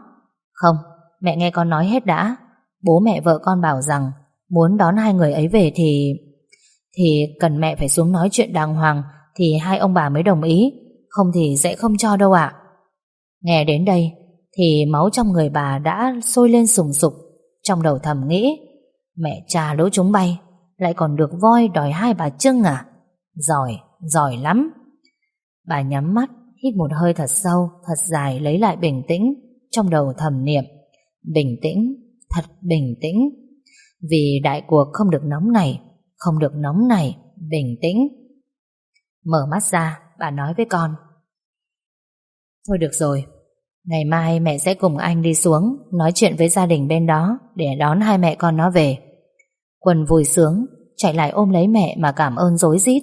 Không, mẹ nghe con nói hết đã. Bố mẹ vợ con bảo rằng Muốn đón hai người ấy về thì Thì cần mẹ phải xuống nói chuyện đàng hoàng Thì hai ông bà mới đồng ý. Không thì sẽ không cho đâu ạ. Nghe đến đây thì máu trong người bà đã sôi lên sùng sục Trong đầu thầm nghĩ Mẹ cha lỗ chúng bay Lại còn được voi đòi hai bà trưng à Giỏi, giỏi lắm Bà nhắm mắt, hít một hơi thật sâu, thật dài lấy lại bình tĩnh, trong đầu thầm niệm. Bình tĩnh, thật bình tĩnh. Vì đại cuộc không được nóng này, không được nóng này, bình tĩnh. Mở mắt ra, bà nói với con. Thôi được rồi, ngày mai mẹ sẽ cùng anh đi xuống, nói chuyện với gia đình bên đó, để đón hai mẹ con nó về. Quân vui sướng, chạy lại ôm lấy mẹ mà cảm ơn dối rít.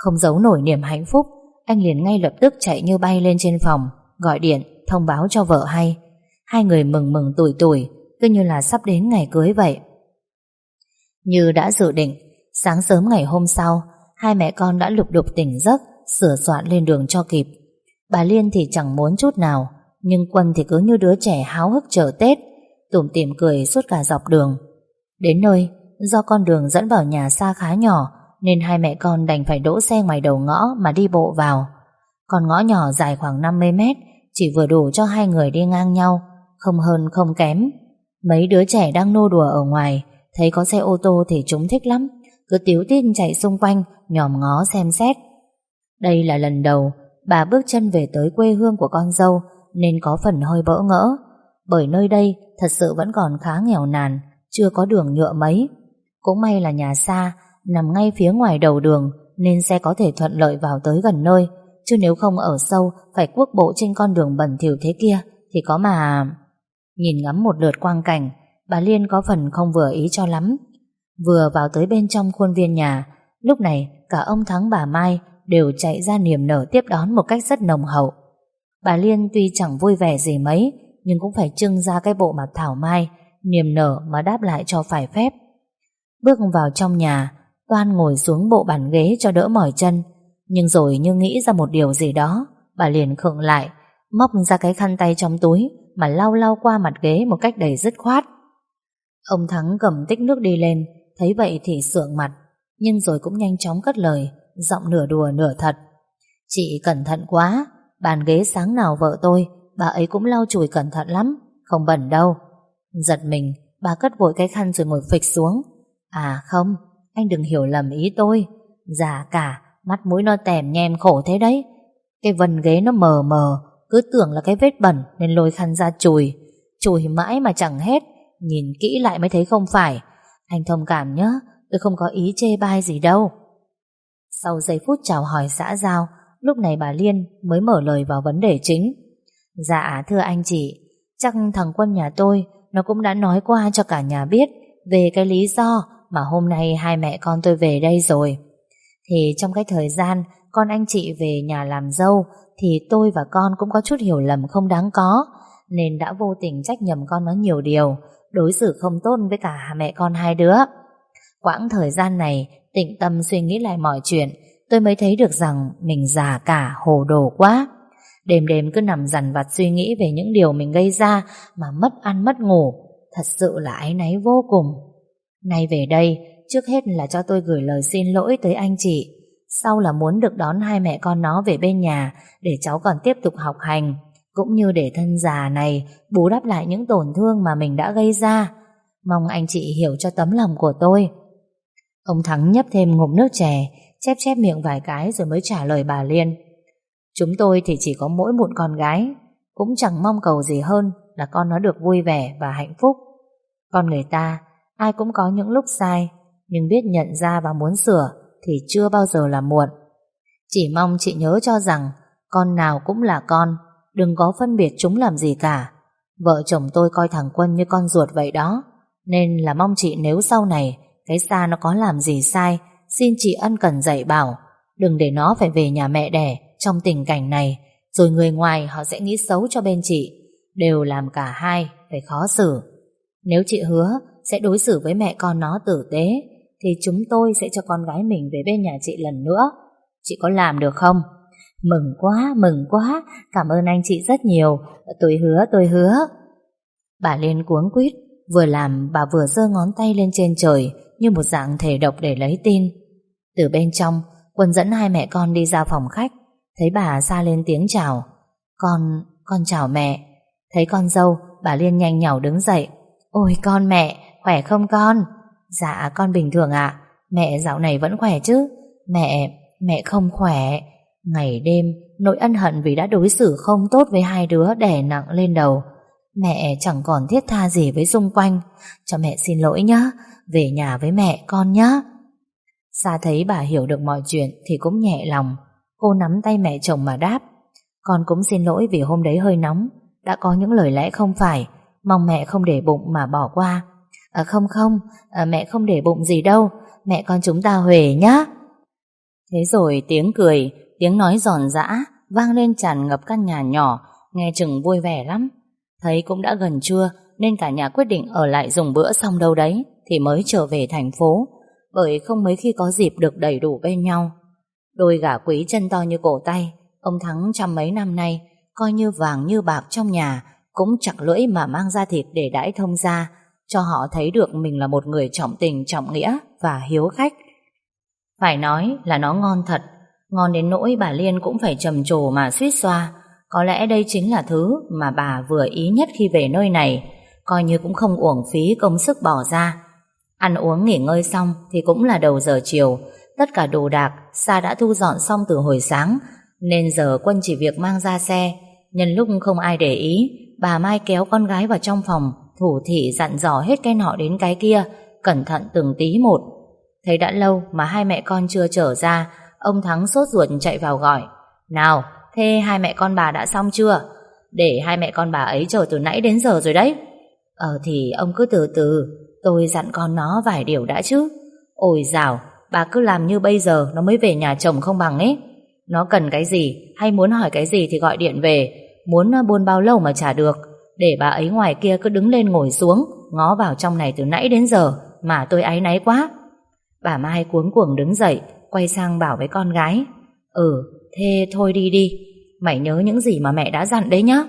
Không giấu nổi niềm hạnh phúc Anh liền ngay lập tức chạy như bay lên trên phòng Gọi điện thông báo cho vợ hay. Hai người mừng mừng tuổi tuổi Cứ như là sắp đến ngày cưới vậy. Như đã dự định Sáng sớm ngày hôm sau Hai mẹ con đã lục đục tỉnh giấc Sửa soạn lên đường cho kịp. Bà Liên thì chẳng muốn chút nào nhưng Quân thì cứ như đứa trẻ háo hức chờ Tết, Tủm tỉm cười suốt cả dọc đường. Đến nơi, Do con đường dẫn vào nhà xa khá nhỏ, Nên hai mẹ con đành phải đỗ xe ngoài đầu ngõ Mà đi bộ vào. Còn ngõ nhỏ dài khoảng 50 mét, Chỉ vừa đủ cho hai người đi ngang nhau, Không hơn không kém. Mấy đứa trẻ đang nô đùa ở ngoài, Thấy có xe ô tô thì chúng thích lắm, Cứ tiếu tin chạy xung quanh, Nhòm ngó xem xét. Đây là lần đầu bà bước chân về tới quê hương của con dâu nên có phần hơi bỡ ngỡ. Bởi nơi đây thật sự vẫn còn khá nghèo nàn, Chưa có đường nhựa mấy. Cũng may là nhà xa, Nằm ngay phía ngoài đầu đường, Nên xe có thể thuận lợi vào tới gần nơi. Chứ nếu không ở sâu, Phải quốc bộ trên con đường bẩn thỉu thế kia, Thì có mà. Nhìn ngắm một lượt quang cảnh, Bà Liên có phần không vừa ý cho lắm. Vừa vào tới bên trong khuôn viên nhà, Lúc này cả ông Thắng bà Mai Đều chạy ra niềm nở tiếp đón Một cách rất nồng hậu. Bà Liên tuy chẳng vui vẻ gì mấy, Nhưng cũng phải trưng ra cái bộ mặt thảo mai, Niềm nở mà đáp lại cho phải phép. Bước vào trong nhà, Toan ngồi xuống bộ bàn ghế cho đỡ mỏi chân, Nhưng rồi như nghĩ ra một điều gì đó, Bà liền khựng lại, Móc ra cái khăn tay trong túi Mà lau lau qua mặt ghế một cách đầy dứt khoát. Ông Thắng cầm tích nước đi lên, Thấy vậy thì sượng mặt, Nhưng rồi cũng nhanh chóng cất lời, Giọng nửa đùa nửa thật. Chị cẩn thận quá Bàn ghế sáng nào vợ tôi, Bà ấy cũng lau chùi cẩn thận lắm, Không bẩn đâu. Giật mình, bà cất vội cái khăn rồi ngồi phịch xuống. À không, Anh đừng hiểu lầm ý tôi. Già cả, Mắt mũi nó tèm nhem khổ thế đấy. Cái vần ghế nó mờ mờ, Cứ tưởng là cái vết bẩn Nên lôi khăn ra chùi. Chùi mãi mà chẳng hết, Nhìn kỹ lại mới thấy không phải. Anh thông cảm nhé Tôi không có ý chê bai gì đâu. Sau giây phút chào hỏi xã giao Lúc này bà Liên mới mở lời vào vấn đề chính. Dạ thưa anh chị, Chắc thằng quân nhà tôi, Nó cũng đã nói qua cho cả nhà biết Về cái lý do Mà hôm nay hai mẹ con tôi về đây rồi. Thì trong cái thời gian Con anh chị về nhà làm dâu, Thì tôi và con cũng có chút hiểu lầm không đáng có, Nên đã vô tình trách nhầm con nó nhiều điều, Đối xử không tốt với cả mẹ con hai đứa. Quãng thời gian này, Tịnh tâm suy nghĩ lại mọi chuyện Tôi mới thấy được rằng Mình già cả, hồ đồ quá. Đêm đêm cứ nằm dằn vặt suy nghĩ Về những điều mình gây ra Mà mất ăn, mất ngủ. Thật sự là áy náy vô cùng. Nay về đây, Trước hết là cho tôi gửi lời xin lỗi tới anh chị. Sau là muốn được đón hai mẹ con nó về bên nhà Để cháu còn tiếp tục học hành, Cũng như để thân già này Bù đắp lại những tổn thương mà mình đã gây ra. Mong anh chị hiểu cho tấm lòng của tôi. Ông Thắng nhấp thêm ngụm nước chè Chép chép miệng vài cái rồi mới trả lời bà Liên. Chúng tôi thì chỉ có mỗi một con gái, Cũng chẳng mong cầu gì hơn Là con nó được vui vẻ và hạnh phúc. Con người ta, Ai cũng có những lúc sai, Nhưng biết nhận ra và muốn sửa Thì chưa bao giờ là muộn. Chỉ mong chị nhớ cho rằng Con nào cũng là con, Đừng có phân biệt chúng làm gì cả. Vợ chồng tôi coi thằng Quân như con ruột vậy đó, Nên là mong chị nếu sau này Cái xa nó có làm gì sai Xin chị ân cần dạy bảo Đừng để nó phải về nhà mẹ đẻ Trong tình cảnh này Rồi người ngoài họ sẽ nghĩ xấu cho bên chị Đều làm cả hai phải khó xử. Nếu chị hứa Sẽ đối xử với mẹ con nó tử tế Thì chúng tôi sẽ cho con gái mình Về bên nhà chị lần nữa. Chị có làm được không? Mừng quá, mừng quá Cảm ơn anh chị rất nhiều. Tôi hứa, tôi hứa. Bà Liên cuống quýt. Vừa làm bà vừa giơ ngón tay lên trên trời Như một dạng thể độc để lấy tin. Từ bên trong Quân dẫn hai mẹ con đi ra phòng khách. Thấy bà xa lên tiếng chào. Con, con chào mẹ. Thấy con dâu, bà Liên nhanh nhảu đứng dậy. Ôi con mẹ, khỏe không con? Dạ con bình thường ạ. Mẹ dạo này vẫn khỏe chứ? Mẹ, mẹ không khỏe. Ngày đêm, nỗi ân hận vì đã đối xử không tốt với hai đứa đè nặng lên đầu. Mẹ chẳng còn thiết tha gì với xung quanh. Cho mẹ xin lỗi nhá. Về nhà với mẹ con nhá. Sa thấy bà hiểu được mọi chuyện Thì cũng nhẹ lòng. Cô nắm tay mẹ chồng mà đáp. Con cũng xin lỗi vì hôm đấy hơi nóng. Đã có những lời lẽ không phải. Mong mẹ không để bụng mà bỏ qua. À không không à, Mẹ không để bụng gì đâu. Mẹ con chúng ta huề nhá. Thế rồi tiếng cười Tiếng nói giòn giã vang lên tràn ngập căn nhà nhỏ, nghe chừng vui vẻ lắm. Thấy cũng đã gần trưa nên cả nhà quyết định ở lại dùng bữa xong đâu đấy thì mới trở về thành phố, bởi không mấy khi có dịp được đầy đủ bên nhau. Đôi gà quý chân to như cổ tay, ông Thắng trăm mấy năm nay coi như vàng như bạc trong nhà, cũng chặt lưỡi mà mang ra thịt để đãi thông ra, cho họ thấy được mình là một người trọng tình trọng nghĩa và hiếu khách. Phải nói là nó ngon thật, ngon đến nỗi bà Liên cũng phải trầm trồ mà suýt xoa. Có lẽ đây chính là thứ mà bà vừa ý nhất khi về nơi này, coi như cũng không uổng phí công sức bỏ ra. Ăn uống nghỉ ngơi xong thì cũng là đầu giờ chiều, tất cả đồ đạc Sa đã thu dọn xong từ hồi sáng, nên giờ Quân chỉ việc mang ra xe. Nhân lúc không ai để ý, bà Mai kéo con gái vào trong phòng, thủ thị dặn dò hết cái nọ đến cái kia, cẩn thận từng tí một. Thấy đã lâu mà hai mẹ con chưa trở ra, ông Thắng sốt ruột chạy vào gọi. Nào, thế hai mẹ con bà đã xong chưa? Để hai mẹ con bà ấy chờ từ nãy đến giờ rồi đấy. Ờ thì ông cứ từ từ, tôi dặn con nó vài điều đã chứ. Ôi dào, bà cứ làm như bây giờ nó mới về nhà chồng không bằng ấy. Nó cần cái gì hay muốn hỏi cái gì thì gọi điện về, muốn ờ, buôn bao lâu mà trả được. Để bà ấy ngoài kia cứ đứng lên ngồi xuống, ngó vào trong này từ nãy đến giờ, mà tôi áy náy quá. Bà Mai cuống cuồng đứng dậy, quay sang bảo với con gái. Ừ, thế thôi đi đi, mày nhớ những gì mà mẹ đã dặn đấy nhá.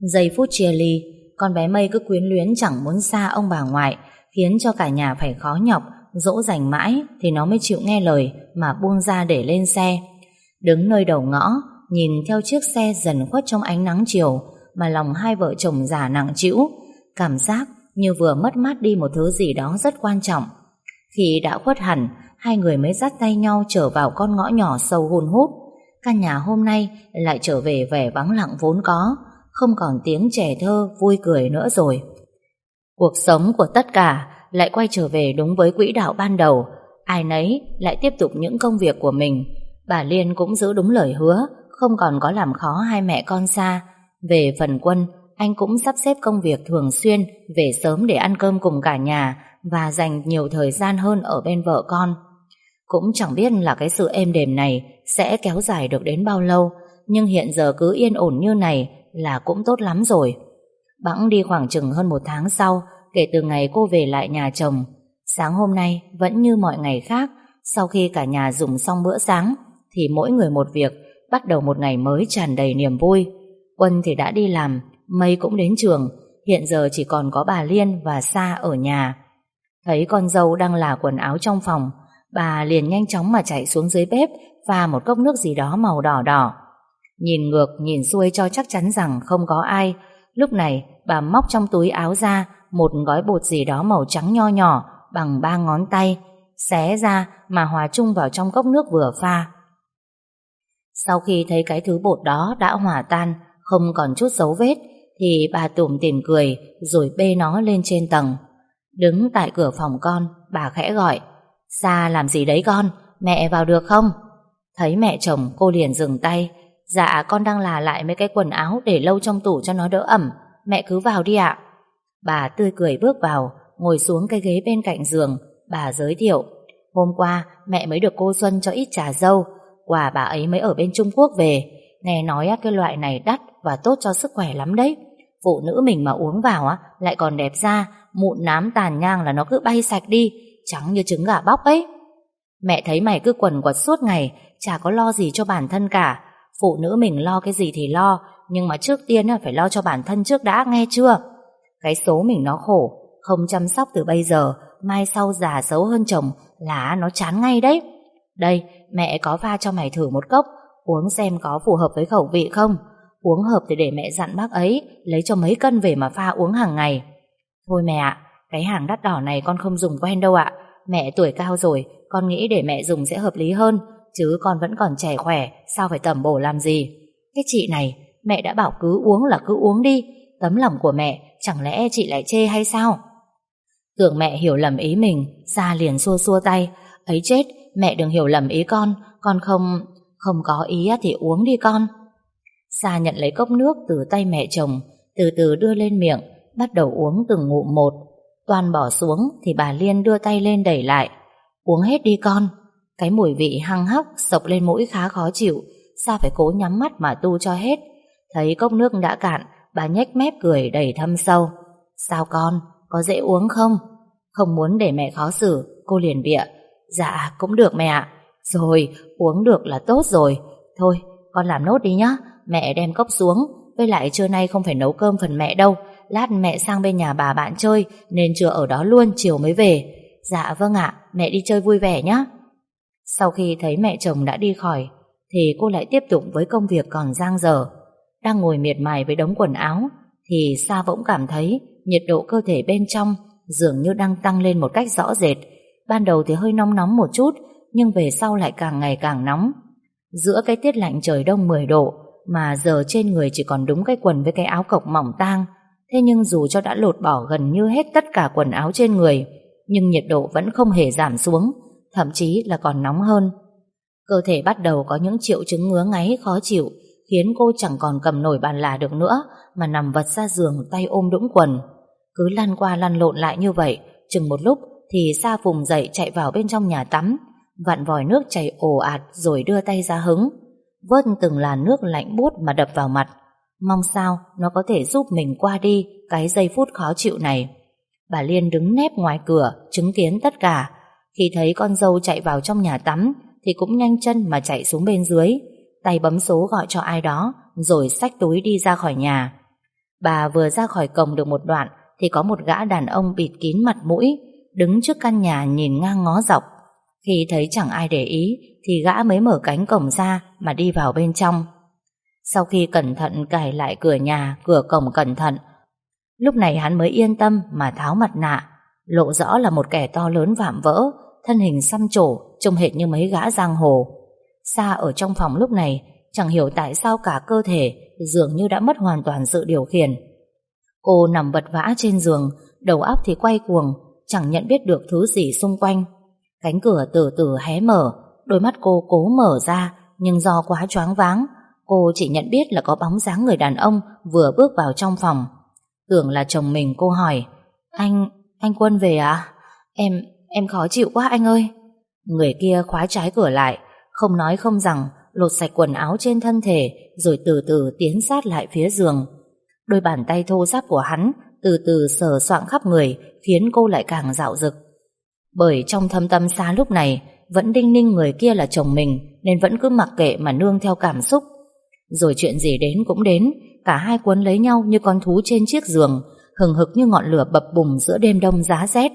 Giây phút chia ly, con bé Mây cứ quyến luyến chẳng muốn xa ông bà ngoại, khiến cho cả nhà phải khó nhọc, dỗ dành mãi thì nó mới chịu nghe lời mà buông ra để lên xe. Đứng nơi đầu ngõ, nhìn theo chiếc xe dần khuất trong ánh nắng chiều mà lòng hai vợ chồng già nặng trĩu, cảm giác như vừa mất mát đi một thứ gì đó rất quan trọng. Khi đã khuất hẳn, hai người mới dắt tay nhau trở vào con ngõ nhỏ sâu hun hút. Căn nhà hôm nay lại trở về vẻ vắng lặng vốn có, không còn tiếng trẻ thơ vui cười nữa rồi. Cuộc sống của tất cả lại quay trở về đúng với quỹ đạo ban đầu, ai nấy lại tiếp tục những công việc của mình. Bà Liên cũng giữ đúng lời hứa, không còn có làm khó hai mẹ con xa. Về phần quân, anh cũng sắp xếp công việc thường xuyên, về sớm để ăn cơm cùng cả nhà và dành nhiều thời gian hơn ở bên vợ con. Cũng chẳng biết là cái sự êm đềm này sẽ kéo dài được đến bao lâu, nhưng hiện giờ cứ yên ổn như này là cũng tốt lắm rồi. Bẵng đi khoảng chừng hơn một tháng sau, kể từ ngày cô về lại nhà chồng. Sáng hôm nay vẫn như mọi ngày khác, sau khi cả nhà dùng xong bữa sáng, thì mỗi người một việc, bắt đầu một ngày mới tràn đầy niềm vui. Quân thì đã đi làm, Mây cũng đến trường, hiện giờ chỉ còn có bà Liên và Sa ở nhà. Thấy con dâu đang là quần áo trong phòng, bà liền nhanh chóng mà chạy xuống dưới bếp pha một cốc nước gì đó màu đỏ đỏ. Nhìn ngược, nhìn xuôi cho chắc chắn rằng không có ai. Lúc này, bà móc trong túi áo ra một gói bột gì đó màu trắng nho nhỏ bằng ba ngón tay, xé ra mà hòa chung vào trong cốc nước vừa pha. Sau khi thấy cái thứ bột đó đã hòa tan, không còn chút dấu vết, thì bà tủm tỉm cười rồi bê nó lên trên tầng. Đứng tại cửa phòng con, bà khẽ gọi. Xa làm gì đấy con, mẹ vào được không? Thấy mẹ chồng cô liền dừng tay. Dạ con đang là lại mấy cái quần áo để lâu trong tủ cho nó đỡ ẩm. Mẹ cứ vào đi ạ. Bà tươi cười bước vào, ngồi xuống cái ghế bên cạnh giường. Bà giới thiệu. Hôm qua mẹ mới được cô Xuân cho ít trà dâu. Quà bà ấy mới ở bên Trung Quốc về. Nghe nói cái loại này đắt và tốt cho sức khỏe lắm đấy. Phụ nữ mình mà uống vào á lại còn đẹp da, mụn nám tàn nhang là nó cứ bay sạch đi, trắng như trứng gà bóc ấy. Mẹ thấy mày cứ quần quật suốt ngày, chả có lo gì cho bản thân cả. Phụ nữ mình lo cái gì thì lo, nhưng mà trước tiên phải lo cho bản thân trước đã, nghe chưa? Cái số mình nó khổ, không chăm sóc từ bây giờ, mai sau già xấu hơn chồng là nó chán ngay đấy. Đây, mẹ có pha cho mày thử một cốc, uống xem có phù hợp với khẩu vị không. Uống hợp thì để mẹ dặn bác ấy, lấy cho mấy cân về mà pha uống hàng ngày. Thôi mẹ ạ, cái hàng đắt đỏ này con không dùng quen đâu ạ. Mẹ tuổi cao rồi, con nghĩ để mẹ dùng sẽ hợp lý hơn, chứ con vẫn còn trẻ khỏe, sao phải tẩm bổ làm gì. Cái chị này, mẹ đã bảo cứ uống là cứ uống đi, tấm lòng của mẹ chẳng lẽ chị lại chê hay sao? Tưởng mẹ hiểu lầm ý mình, Sa liền xua xua tay, ấy chết, mẹ đừng hiểu lầm ý con, con không... không có ý thì uống đi con. Sa nhận lấy cốc nước từ tay mẹ chồng, từ từ đưa lên miệng, bắt đầu uống từng ngụm một. Toàn bỏ xuống thì bà Liên đưa tay lên đẩy lại. Uống hết đi con. Cái mùi vị hăng hắc sộc lên mũi khá khó chịu Sao phải cố nhắm mắt mà tu cho hết Thấy cốc nước đã cạn Bà nhếch mép cười đầy thâm sâu Sao con, có dễ uống không? Không muốn để mẹ khó xử Cô liền bịa Dạ cũng được mẹ ạ Rồi uống được là tốt rồi Thôi con làm nốt đi nhá Mẹ đem cốc xuống Với lại trưa nay không phải nấu cơm phần mẹ đâu Lát mẹ sang bên nhà bà bạn chơi, Nên chưa ở đó luôn, chiều mới về. Dạ vâng ạ, Mẹ đi chơi vui vẻ nhé Sau khi thấy mẹ chồng đã đi khỏi, Thì cô lại tiếp tục với công việc còn giang dở. Đang ngồi miệt mài với đống quần áo, Thì Sa bỗng cảm thấy Nhiệt độ cơ thể bên trong Dường như đang tăng lên một cách rõ rệt. Ban đầu thì hơi nóng nóng một chút, Nhưng về sau lại càng ngày càng nóng. Giữa cái tiết lạnh trời đông 10 độ, Mà giờ trên người chỉ còn đúng cái quần với cái áo cộc mỏng tang. Thế nhưng dù cho đã lột bỏ gần như hết tất cả quần áo trên người, Nhưng nhiệt độ vẫn không hề giảm xuống, Thậm chí là còn nóng hơn. Cơ thể bắt đầu có những triệu chứng ngứa ngáy khó chịu, Khiến cô chẳng còn cầm nổi bàn là được nữa Mà nằm vật ra giường tay ôm đũng quần. Cứ lăn qua lăn lộn lại như vậy, Chừng một lúc thì Sa vùng dậy chạy vào bên trong nhà tắm, vặn vòi nước chảy ồ ạt rồi đưa tay ra hứng. Vớt từng làn nước lạnh buốt mà đập vào mặt mong sao nó có thể giúp mình qua đi cái giây phút khó chịu này. Bà Liên đứng nép ngoài cửa, chứng kiến tất cả. Khi thấy con dâu chạy vào trong nhà tắm, thì cũng nhanh chân mà chạy xuống bên dưới. Tay bấm số gọi cho ai đó, rồi xách túi đi ra khỏi nhà. Bà vừa ra khỏi cổng được một đoạn, thì có một gã đàn ông bịt kín mặt mũi, đứng trước căn nhà nhìn ngang ngó dọc. Khi thấy chẳng ai để ý, thì gã mới mở cánh cổng ra mà đi vào bên trong. Sau khi cẩn thận cài lại cửa nhà, cửa cổng cẩn thận, lúc này hắn mới yên tâm mà tháo mặt nạ, lộ rõ là một kẻ to lớn vạm vỡ, thân hình xăm trổ, trông hệt như mấy gã giang hồ. Xa ở trong phòng lúc này, chẳng hiểu tại sao cả cơ thể dường như đã mất hoàn toàn sự điều khiển. Cô nằm vật vã trên giường, đầu óc thì quay cuồng, chẳng nhận biết được thứ gì xung quanh. Cánh cửa từ từ hé mở, đôi mắt cô cố mở ra, nhưng do quá choáng váng, cô chỉ nhận biết là có bóng dáng người đàn ông vừa bước vào trong phòng. Tưởng là chồng mình cô hỏi, anh, anh Quân về à? Em, em khó chịu quá anh ơi. Người kia khóa trái cửa lại, không nói không rằng, lột sạch quần áo trên thân thể, rồi từ từ tiến sát lại phía giường. Đôi bàn tay thô ráp của hắn từ từ sờ soạng khắp người, khiến cô lại càng dạo dực. Bởi trong thâm tâm xa lúc này Vẫn đinh ninh người kia là chồng mình Nên vẫn cứ mặc kệ mà nương theo cảm xúc rồi chuyện gì đến cũng đến Cả hai cuốn lấy nhau như con thú trên chiếc giường Hừng hực như ngọn lửa bập bùng Giữa đêm đông giá rét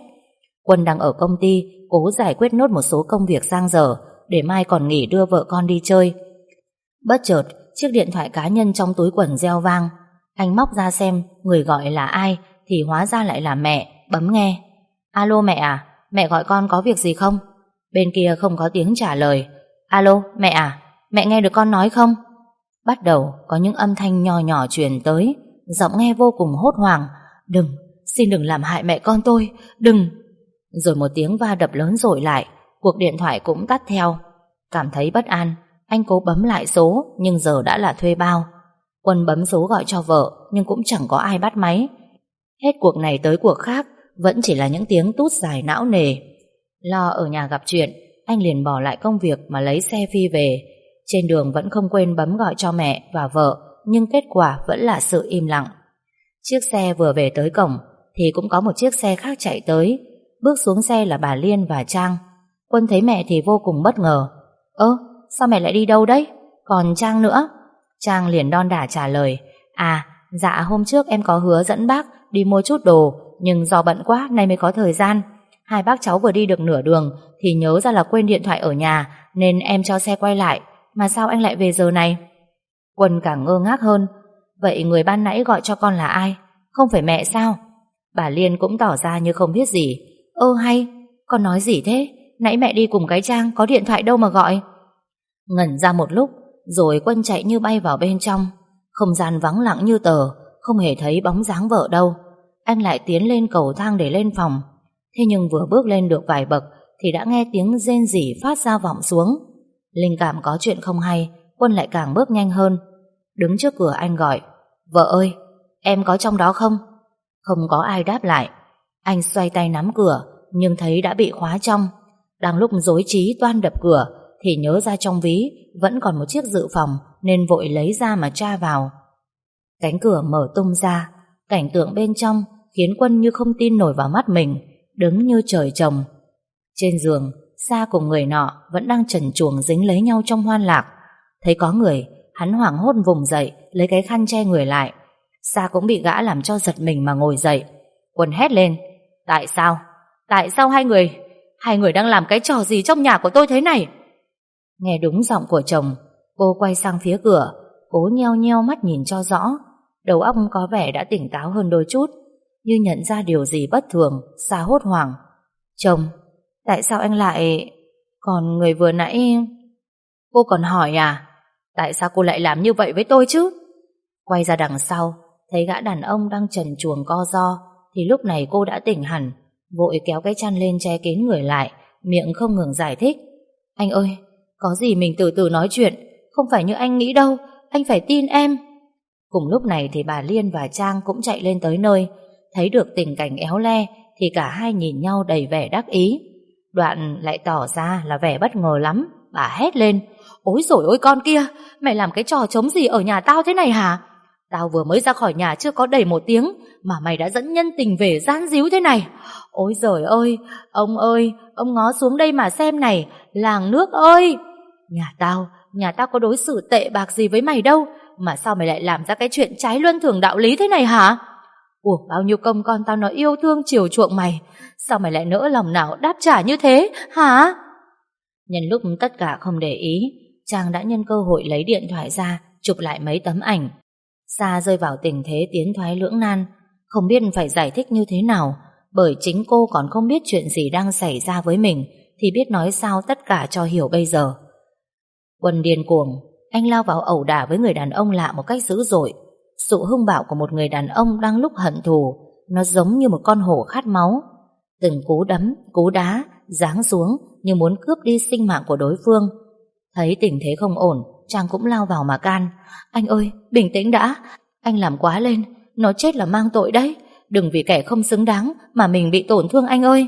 Quân đang ở công ty Cố giải quyết nốt một số công việc sang giờ Để mai còn nghỉ đưa vợ con đi chơi Bất chợt Chiếc điện thoại cá nhân trong túi quần reo vang Anh móc ra xem Người gọi là ai Thì hóa ra lại là mẹ Bấm nghe Alo mẹ à Mẹ gọi con có việc gì không? Bên kia không có tiếng trả lời Alo, mẹ à? Mẹ nghe được con nói không? Bắt đầu có những âm thanh nhỏ nhỏ truyền tới Giọng nghe vô cùng hốt hoảng. Đừng, xin đừng làm hại mẹ con tôi Đừng! Rồi một tiếng va đập lớn rồi lại Cuộc điện thoại cũng tắt theo. Cảm thấy bất an Anh cố bấm lại số Nhưng giờ đã là thuê bao. Quân bấm số gọi cho vợ Nhưng cũng chẳng có ai bắt máy. Hết cuộc này tới cuộc khác vẫn chỉ là những tiếng tút dài não nề. Lo ở nhà gặp chuyện, anh liền bỏ lại công việc mà lấy xe phi về. Trên đường vẫn không quên bấm gọi cho mẹ và vợ, nhưng kết quả vẫn là sự im lặng. Chiếc xe vừa về tới cổng, thì cũng có một chiếc xe khác chạy tới. Bước xuống xe là bà Liên và Trang. Quân thấy mẹ thì vô cùng bất ngờ. Ơ, sao mẹ lại đi đâu đấy? Còn Trang nữa? Trang liền đon đả trả lời. À, dạ hôm trước em có hứa dẫn bác đi mua chút đồ nhưng do bận quá nay mới có thời gian. Hai bác cháu vừa đi được nửa đường thì nhớ ra là quên điện thoại ở nhà nên em cho xe quay lại. Mà sao anh lại về giờ này? Quân càng ngơ ngác hơn. Vậy người ban nãy gọi cho con là ai? Không phải mẹ sao? Bà Liên cũng tỏ ra như không biết gì. Ơ hay, con nói gì thế? Nãy mẹ đi cùng cái Trang có điện thoại đâu mà gọi. Ngẩn ra một lúc, rồi Quân chạy như bay vào bên trong. Không gian vắng lặng như tờ, không hề thấy bóng dáng vợ đâu anh lại tiến lên cầu thang để lên phòng. Thế nhưng vừa bước lên được vài bậc thì đã nghe tiếng rên rỉ phát ra vọng xuống. Linh cảm có chuyện không hay, Quân lại càng bước nhanh hơn. Đứng trước cửa anh gọi, vợ ơi, em có trong đó không? Không có ai đáp lại. Anh xoay tay nắm cửa, nhưng thấy đã bị khóa trong. Đang lúc dối trí toan đập cửa thì nhớ ra trong ví vẫn còn một chiếc dự phòng nên vội lấy ra mà tra vào. Cánh cửa mở tung ra, cảnh tượng bên trong khiến Quân như không tin nổi vào mắt mình, đứng như trời trồng. Trên giường, Sa cùng người nọ vẫn đang trần chuồng dính lấy nhau trong hoan lạc. Thấy có người, hắn hoảng hốt vùng dậy, lấy cái khăn che người lại. Sa cũng bị gã làm cho giật mình mà ngồi dậy. Quân hét lên, tại sao? Tại sao hai người, hai người đang làm cái trò gì trong nhà của tôi thế này? Nghe đúng giọng của chồng, cô quay sang phía cửa, cố nheo nheo mắt nhìn cho rõ. Đầu óc có vẻ đã tỉnh táo hơn đôi chút, như nhận ra điều gì bất thường, Sa hốt hoảng. Chồng, tại sao anh lại... Còn người vừa nãy... Cô còn hỏi à? Tại sao cô lại làm như vậy với tôi chứ? Quay ra đằng sau, thấy gã đàn ông đang trần chuồng co do, thì lúc này cô đã tỉnh hẳn, vội kéo cái chăn lên che kín người lại, miệng không ngừng giải thích. Anh ơi, có gì mình từ từ nói chuyện, không phải như anh nghĩ đâu, anh phải tin em. Cùng lúc này thì bà Liên và Trang cũng chạy lên tới nơi, thấy được tình cảnh éo le thì cả hai nhìn nhau đầy vẻ đắc ý. Đoạn lại tỏ ra là vẻ bất ngờ lắm, bà hét lên. Ôi rồi ôi con kia, mày làm cái trò chống gì ở nhà tao thế này hả? Tao vừa mới ra khỏi nhà chưa có đầy một tiếng mà mày đã dẫn nhân tình về gian díu thế này. Ôi giời ơi, ông ơi, ông ngó xuống đây mà xem này, làng nước ơi. Nhà tao, nhà tao có đối xử tệ bạc gì với mày đâu, mà sao mày lại làm ra cái chuyện trái luân thường đạo lý thế này hả? Ủa bao nhiêu công con tao nó yêu thương chiều chuộng mày, sao mày lại nỡ lòng nào đáp trả như thế, hả? Nhân lúc tất cả không để ý, Trang đã nhân cơ hội lấy điện thoại ra, chụp lại mấy tấm ảnh. Sa rơi vào tình thế tiến thoái lưỡng nan, không biết phải giải thích như thế nào, bởi chính cô còn không biết chuyện gì đang xảy ra với mình, thì biết nói sao tất cả cho hiểu bây giờ. Quân điên cuồng, anh lao vào ẩu đả với người đàn ông lạ một cách dữ dội. Sự hung bạo của một người đàn ông đang lúc hận thù, nó giống như một con hổ khát máu. Từng cú đấm, cú đá, giáng xuống như muốn cướp đi sinh mạng của đối phương. Thấy tình thế không ổn, Trang cũng lao vào mà can. Anh ơi, bình tĩnh đã, anh làm quá lên, nó chết là mang tội đấy. Đừng vì kẻ không xứng đáng mà mình bị tổn thương anh ơi.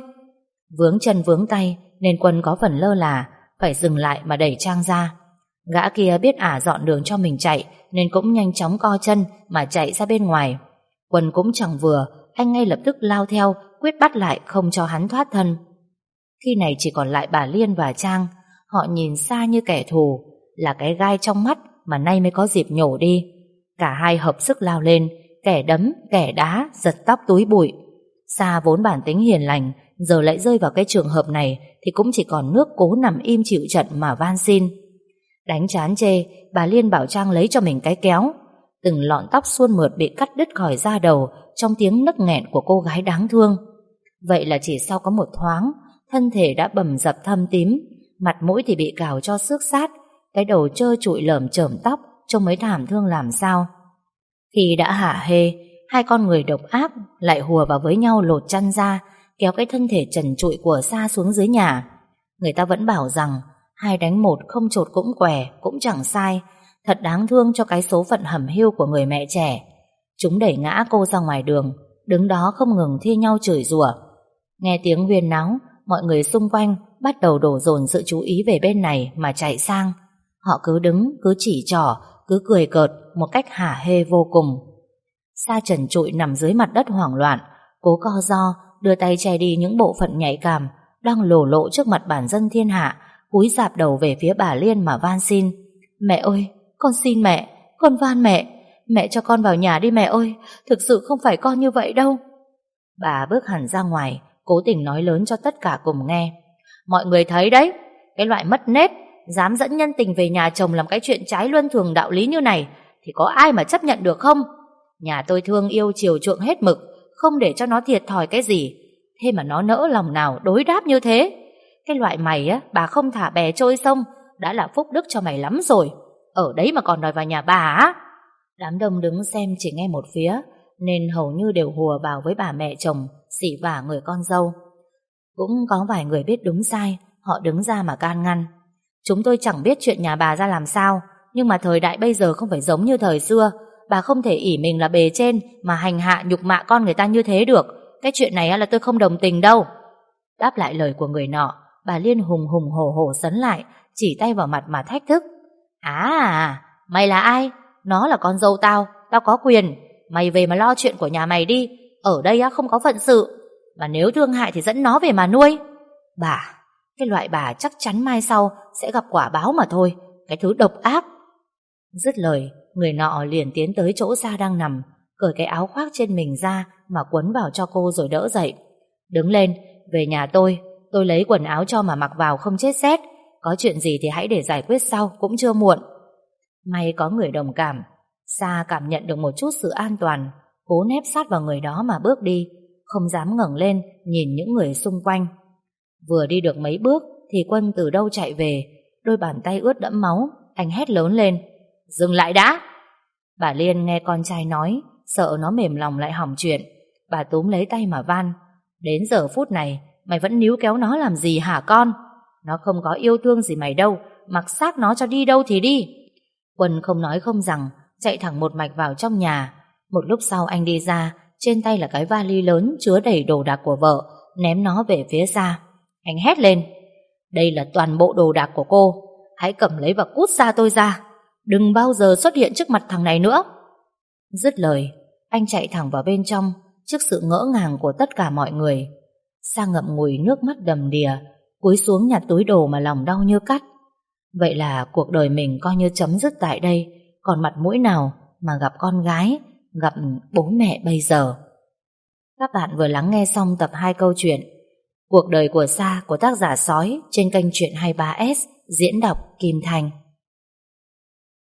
Vướng chân vướng tay nên quân có phần lơ là, phải dừng lại mà đẩy Trang ra. Gã kia biết ả dọn đường cho mình chạy nên cũng nhanh chóng co chân mà chạy ra bên ngoài. Quân cũng chẳng vừa, anh ngay lập tức lao theo, quyết bắt lại không cho hắn thoát thân. Khi này chỉ còn lại bà Liên và Trang, họ nhìn xa như kẻ thù, là cái gai trong mắt mà nay mới có dịp nhổ đi. Cả hai hợp sức lao lên, kẻ đấm, kẻ đá, giật tóc túi bụi. xa vốn bản tính hiền lành, giờ lại rơi vào cái trường hợp này thì cũng chỉ còn nước cố nằm im chịu trận mà van xin. Đánh chán chê, bà Liên bảo Trang lấy cho mình cái kéo. Từng lọn tóc suôn mượt bị cắt đứt khỏi da đầu trong tiếng nấc nghẹn của cô gái đáng thương. Vậy là chỉ sau có một thoáng, thân thể đã bầm dập thâm tím, mặt mũi thì bị cào cho xước sát, cái đầu trơ trụi lởm chởm tóc trông mấy thảm thương làm sao. Khi đã hả hê, hai con người độc ác lại hùa vào với nhau lột chăn ra, kéo cái thân thể trần trụi của xa xuống dưới nhà. Người ta vẫn bảo rằng hai đánh một không chột cũng quẻ, cũng chẳng sai, thật đáng thương cho cái số phận hầm hiu của người mẹ trẻ. Chúng đẩy ngã cô ra ngoài đường, đứng đó không ngừng thi nhau chửi rủa. Nghe tiếng huyên náo, mọi người xung quanh bắt đầu đổ dồn sự chú ý về bên này mà chạy sang. Họ cứ đứng, cứ chỉ trỏ, cứ cười cợt một cách hả hê vô cùng. Sa trần trụi nằm dưới mặt đất hoảng loạn, cố co do, đưa tay che đi những bộ phận nhạy cảm, đang lổ lộ trước mặt bản dân thiên hạ, cúi dạp đầu về phía bà Liên mà van xin. Mẹ ơi, con xin mẹ, con van mẹ, mẹ cho con vào nhà đi mẹ ơi, thực sự không phải con như vậy đâu. Bà bước hẳn ra ngoài, cố tình nói lớn cho tất cả cùng nghe. Mọi người thấy đấy, cái loại mất nết, dám dẫn nhân tình về nhà chồng làm cái chuyện trái luân thường đạo lý như này, thì có ai mà chấp nhận được không? Nhà tôi thương yêu chiều chuộng hết mực, không để cho nó thiệt thòi cái gì. Thế mà nó nỡ lòng nào đối đáp như thế. Cái loại mày á, bà không thả bè trôi sông, đã là phúc đức cho mày lắm rồi. Ở đấy mà còn đòi vào nhà bà á. Đám đông đứng xem chỉ nghe một phía, nên hầu như đều hùa vào với bà mẹ chồng, xỉ vả người con dâu. Cũng có vài người biết đúng sai, họ đứng ra mà can ngăn. Chúng tôi chẳng biết chuyện nhà bà ra làm sao, nhưng mà thời đại bây giờ không phải giống như thời xưa. Bà không thể ỉ mình là bề trên mà hành hạ nhục mạ con người ta như thế được. Cái chuyện này là tôi không đồng tình đâu. Đáp lại lời của người nọ, bà Liên hùng hùng hổ hổ sấn lại, chỉ tay vào mặt mà thách thức. À, mày là ai? Nó là con dâu tao, tao có quyền. Mày về mà lo chuyện của nhà mày đi, ở đây á không có phận sự. Mà nếu thương hại thì dẫn nó về mà nuôi. Bà, cái loại bà chắc chắn mai sau sẽ gặp quả báo mà thôi, cái thứ độc ác. Dứt lời, người nọ liền tiến tới chỗ Sa đang nằm, cởi cái áo khoác trên mình ra mà quấn vào cho cô rồi đỡ dậy. Đứng lên, về nhà tôi, tôi lấy quần áo cho mà mặc vào không chết rét. Có chuyện gì thì hãy để giải quyết sau, cũng chưa muộn. May có người đồng cảm, Sa cảm nhận được một chút sự an toàn, cố nép sát vào người đó mà bước đi, không dám ngẩng lên nhìn những người xung quanh. Vừa đi được mấy bước thì quân từ đâu chạy về, đôi bàn tay ướt đẫm máu, anh hét lớn lên. Dừng lại đã! Bà Liên nghe con trai nói, sợ nó mềm lòng lại hỏng chuyện. Bà túm lấy tay mà van. Đến giờ phút này, mày vẫn níu kéo nó làm gì hả con? Nó không có yêu thương gì mày đâu, mặc xác nó cho đi đâu thì đi. Quân không nói không rằng, chạy thẳng một mạch vào trong nhà. Một lúc sau anh đi ra, trên tay là cái vali lớn chứa đầy đồ đạc của vợ, ném nó về phía xa. Anh hét lên, đây là toàn bộ đồ đạc của cô, hãy cầm lấy và cút xa tôi ra. Đừng bao giờ xuất hiện trước mặt thằng này nữa. Dứt lời, anh chạy thẳng vào bên trong trước sự ngỡ ngàng của tất cả mọi người. Sa ngậm ngùi nước mắt đầm đìa, cúi xuống nhặt túi đồ mà lòng đau như cắt. Vậy là cuộc đời mình coi như chấm dứt tại đây, còn mặt mũi nào mà gặp con gái, gặp bố mẹ bây giờ. Các bạn vừa lắng nghe xong tập 2 câu chuyện Cuộc đời của Sa của tác giả Sói trên kênh Chuyện 23S diễn đọc Kim Thành.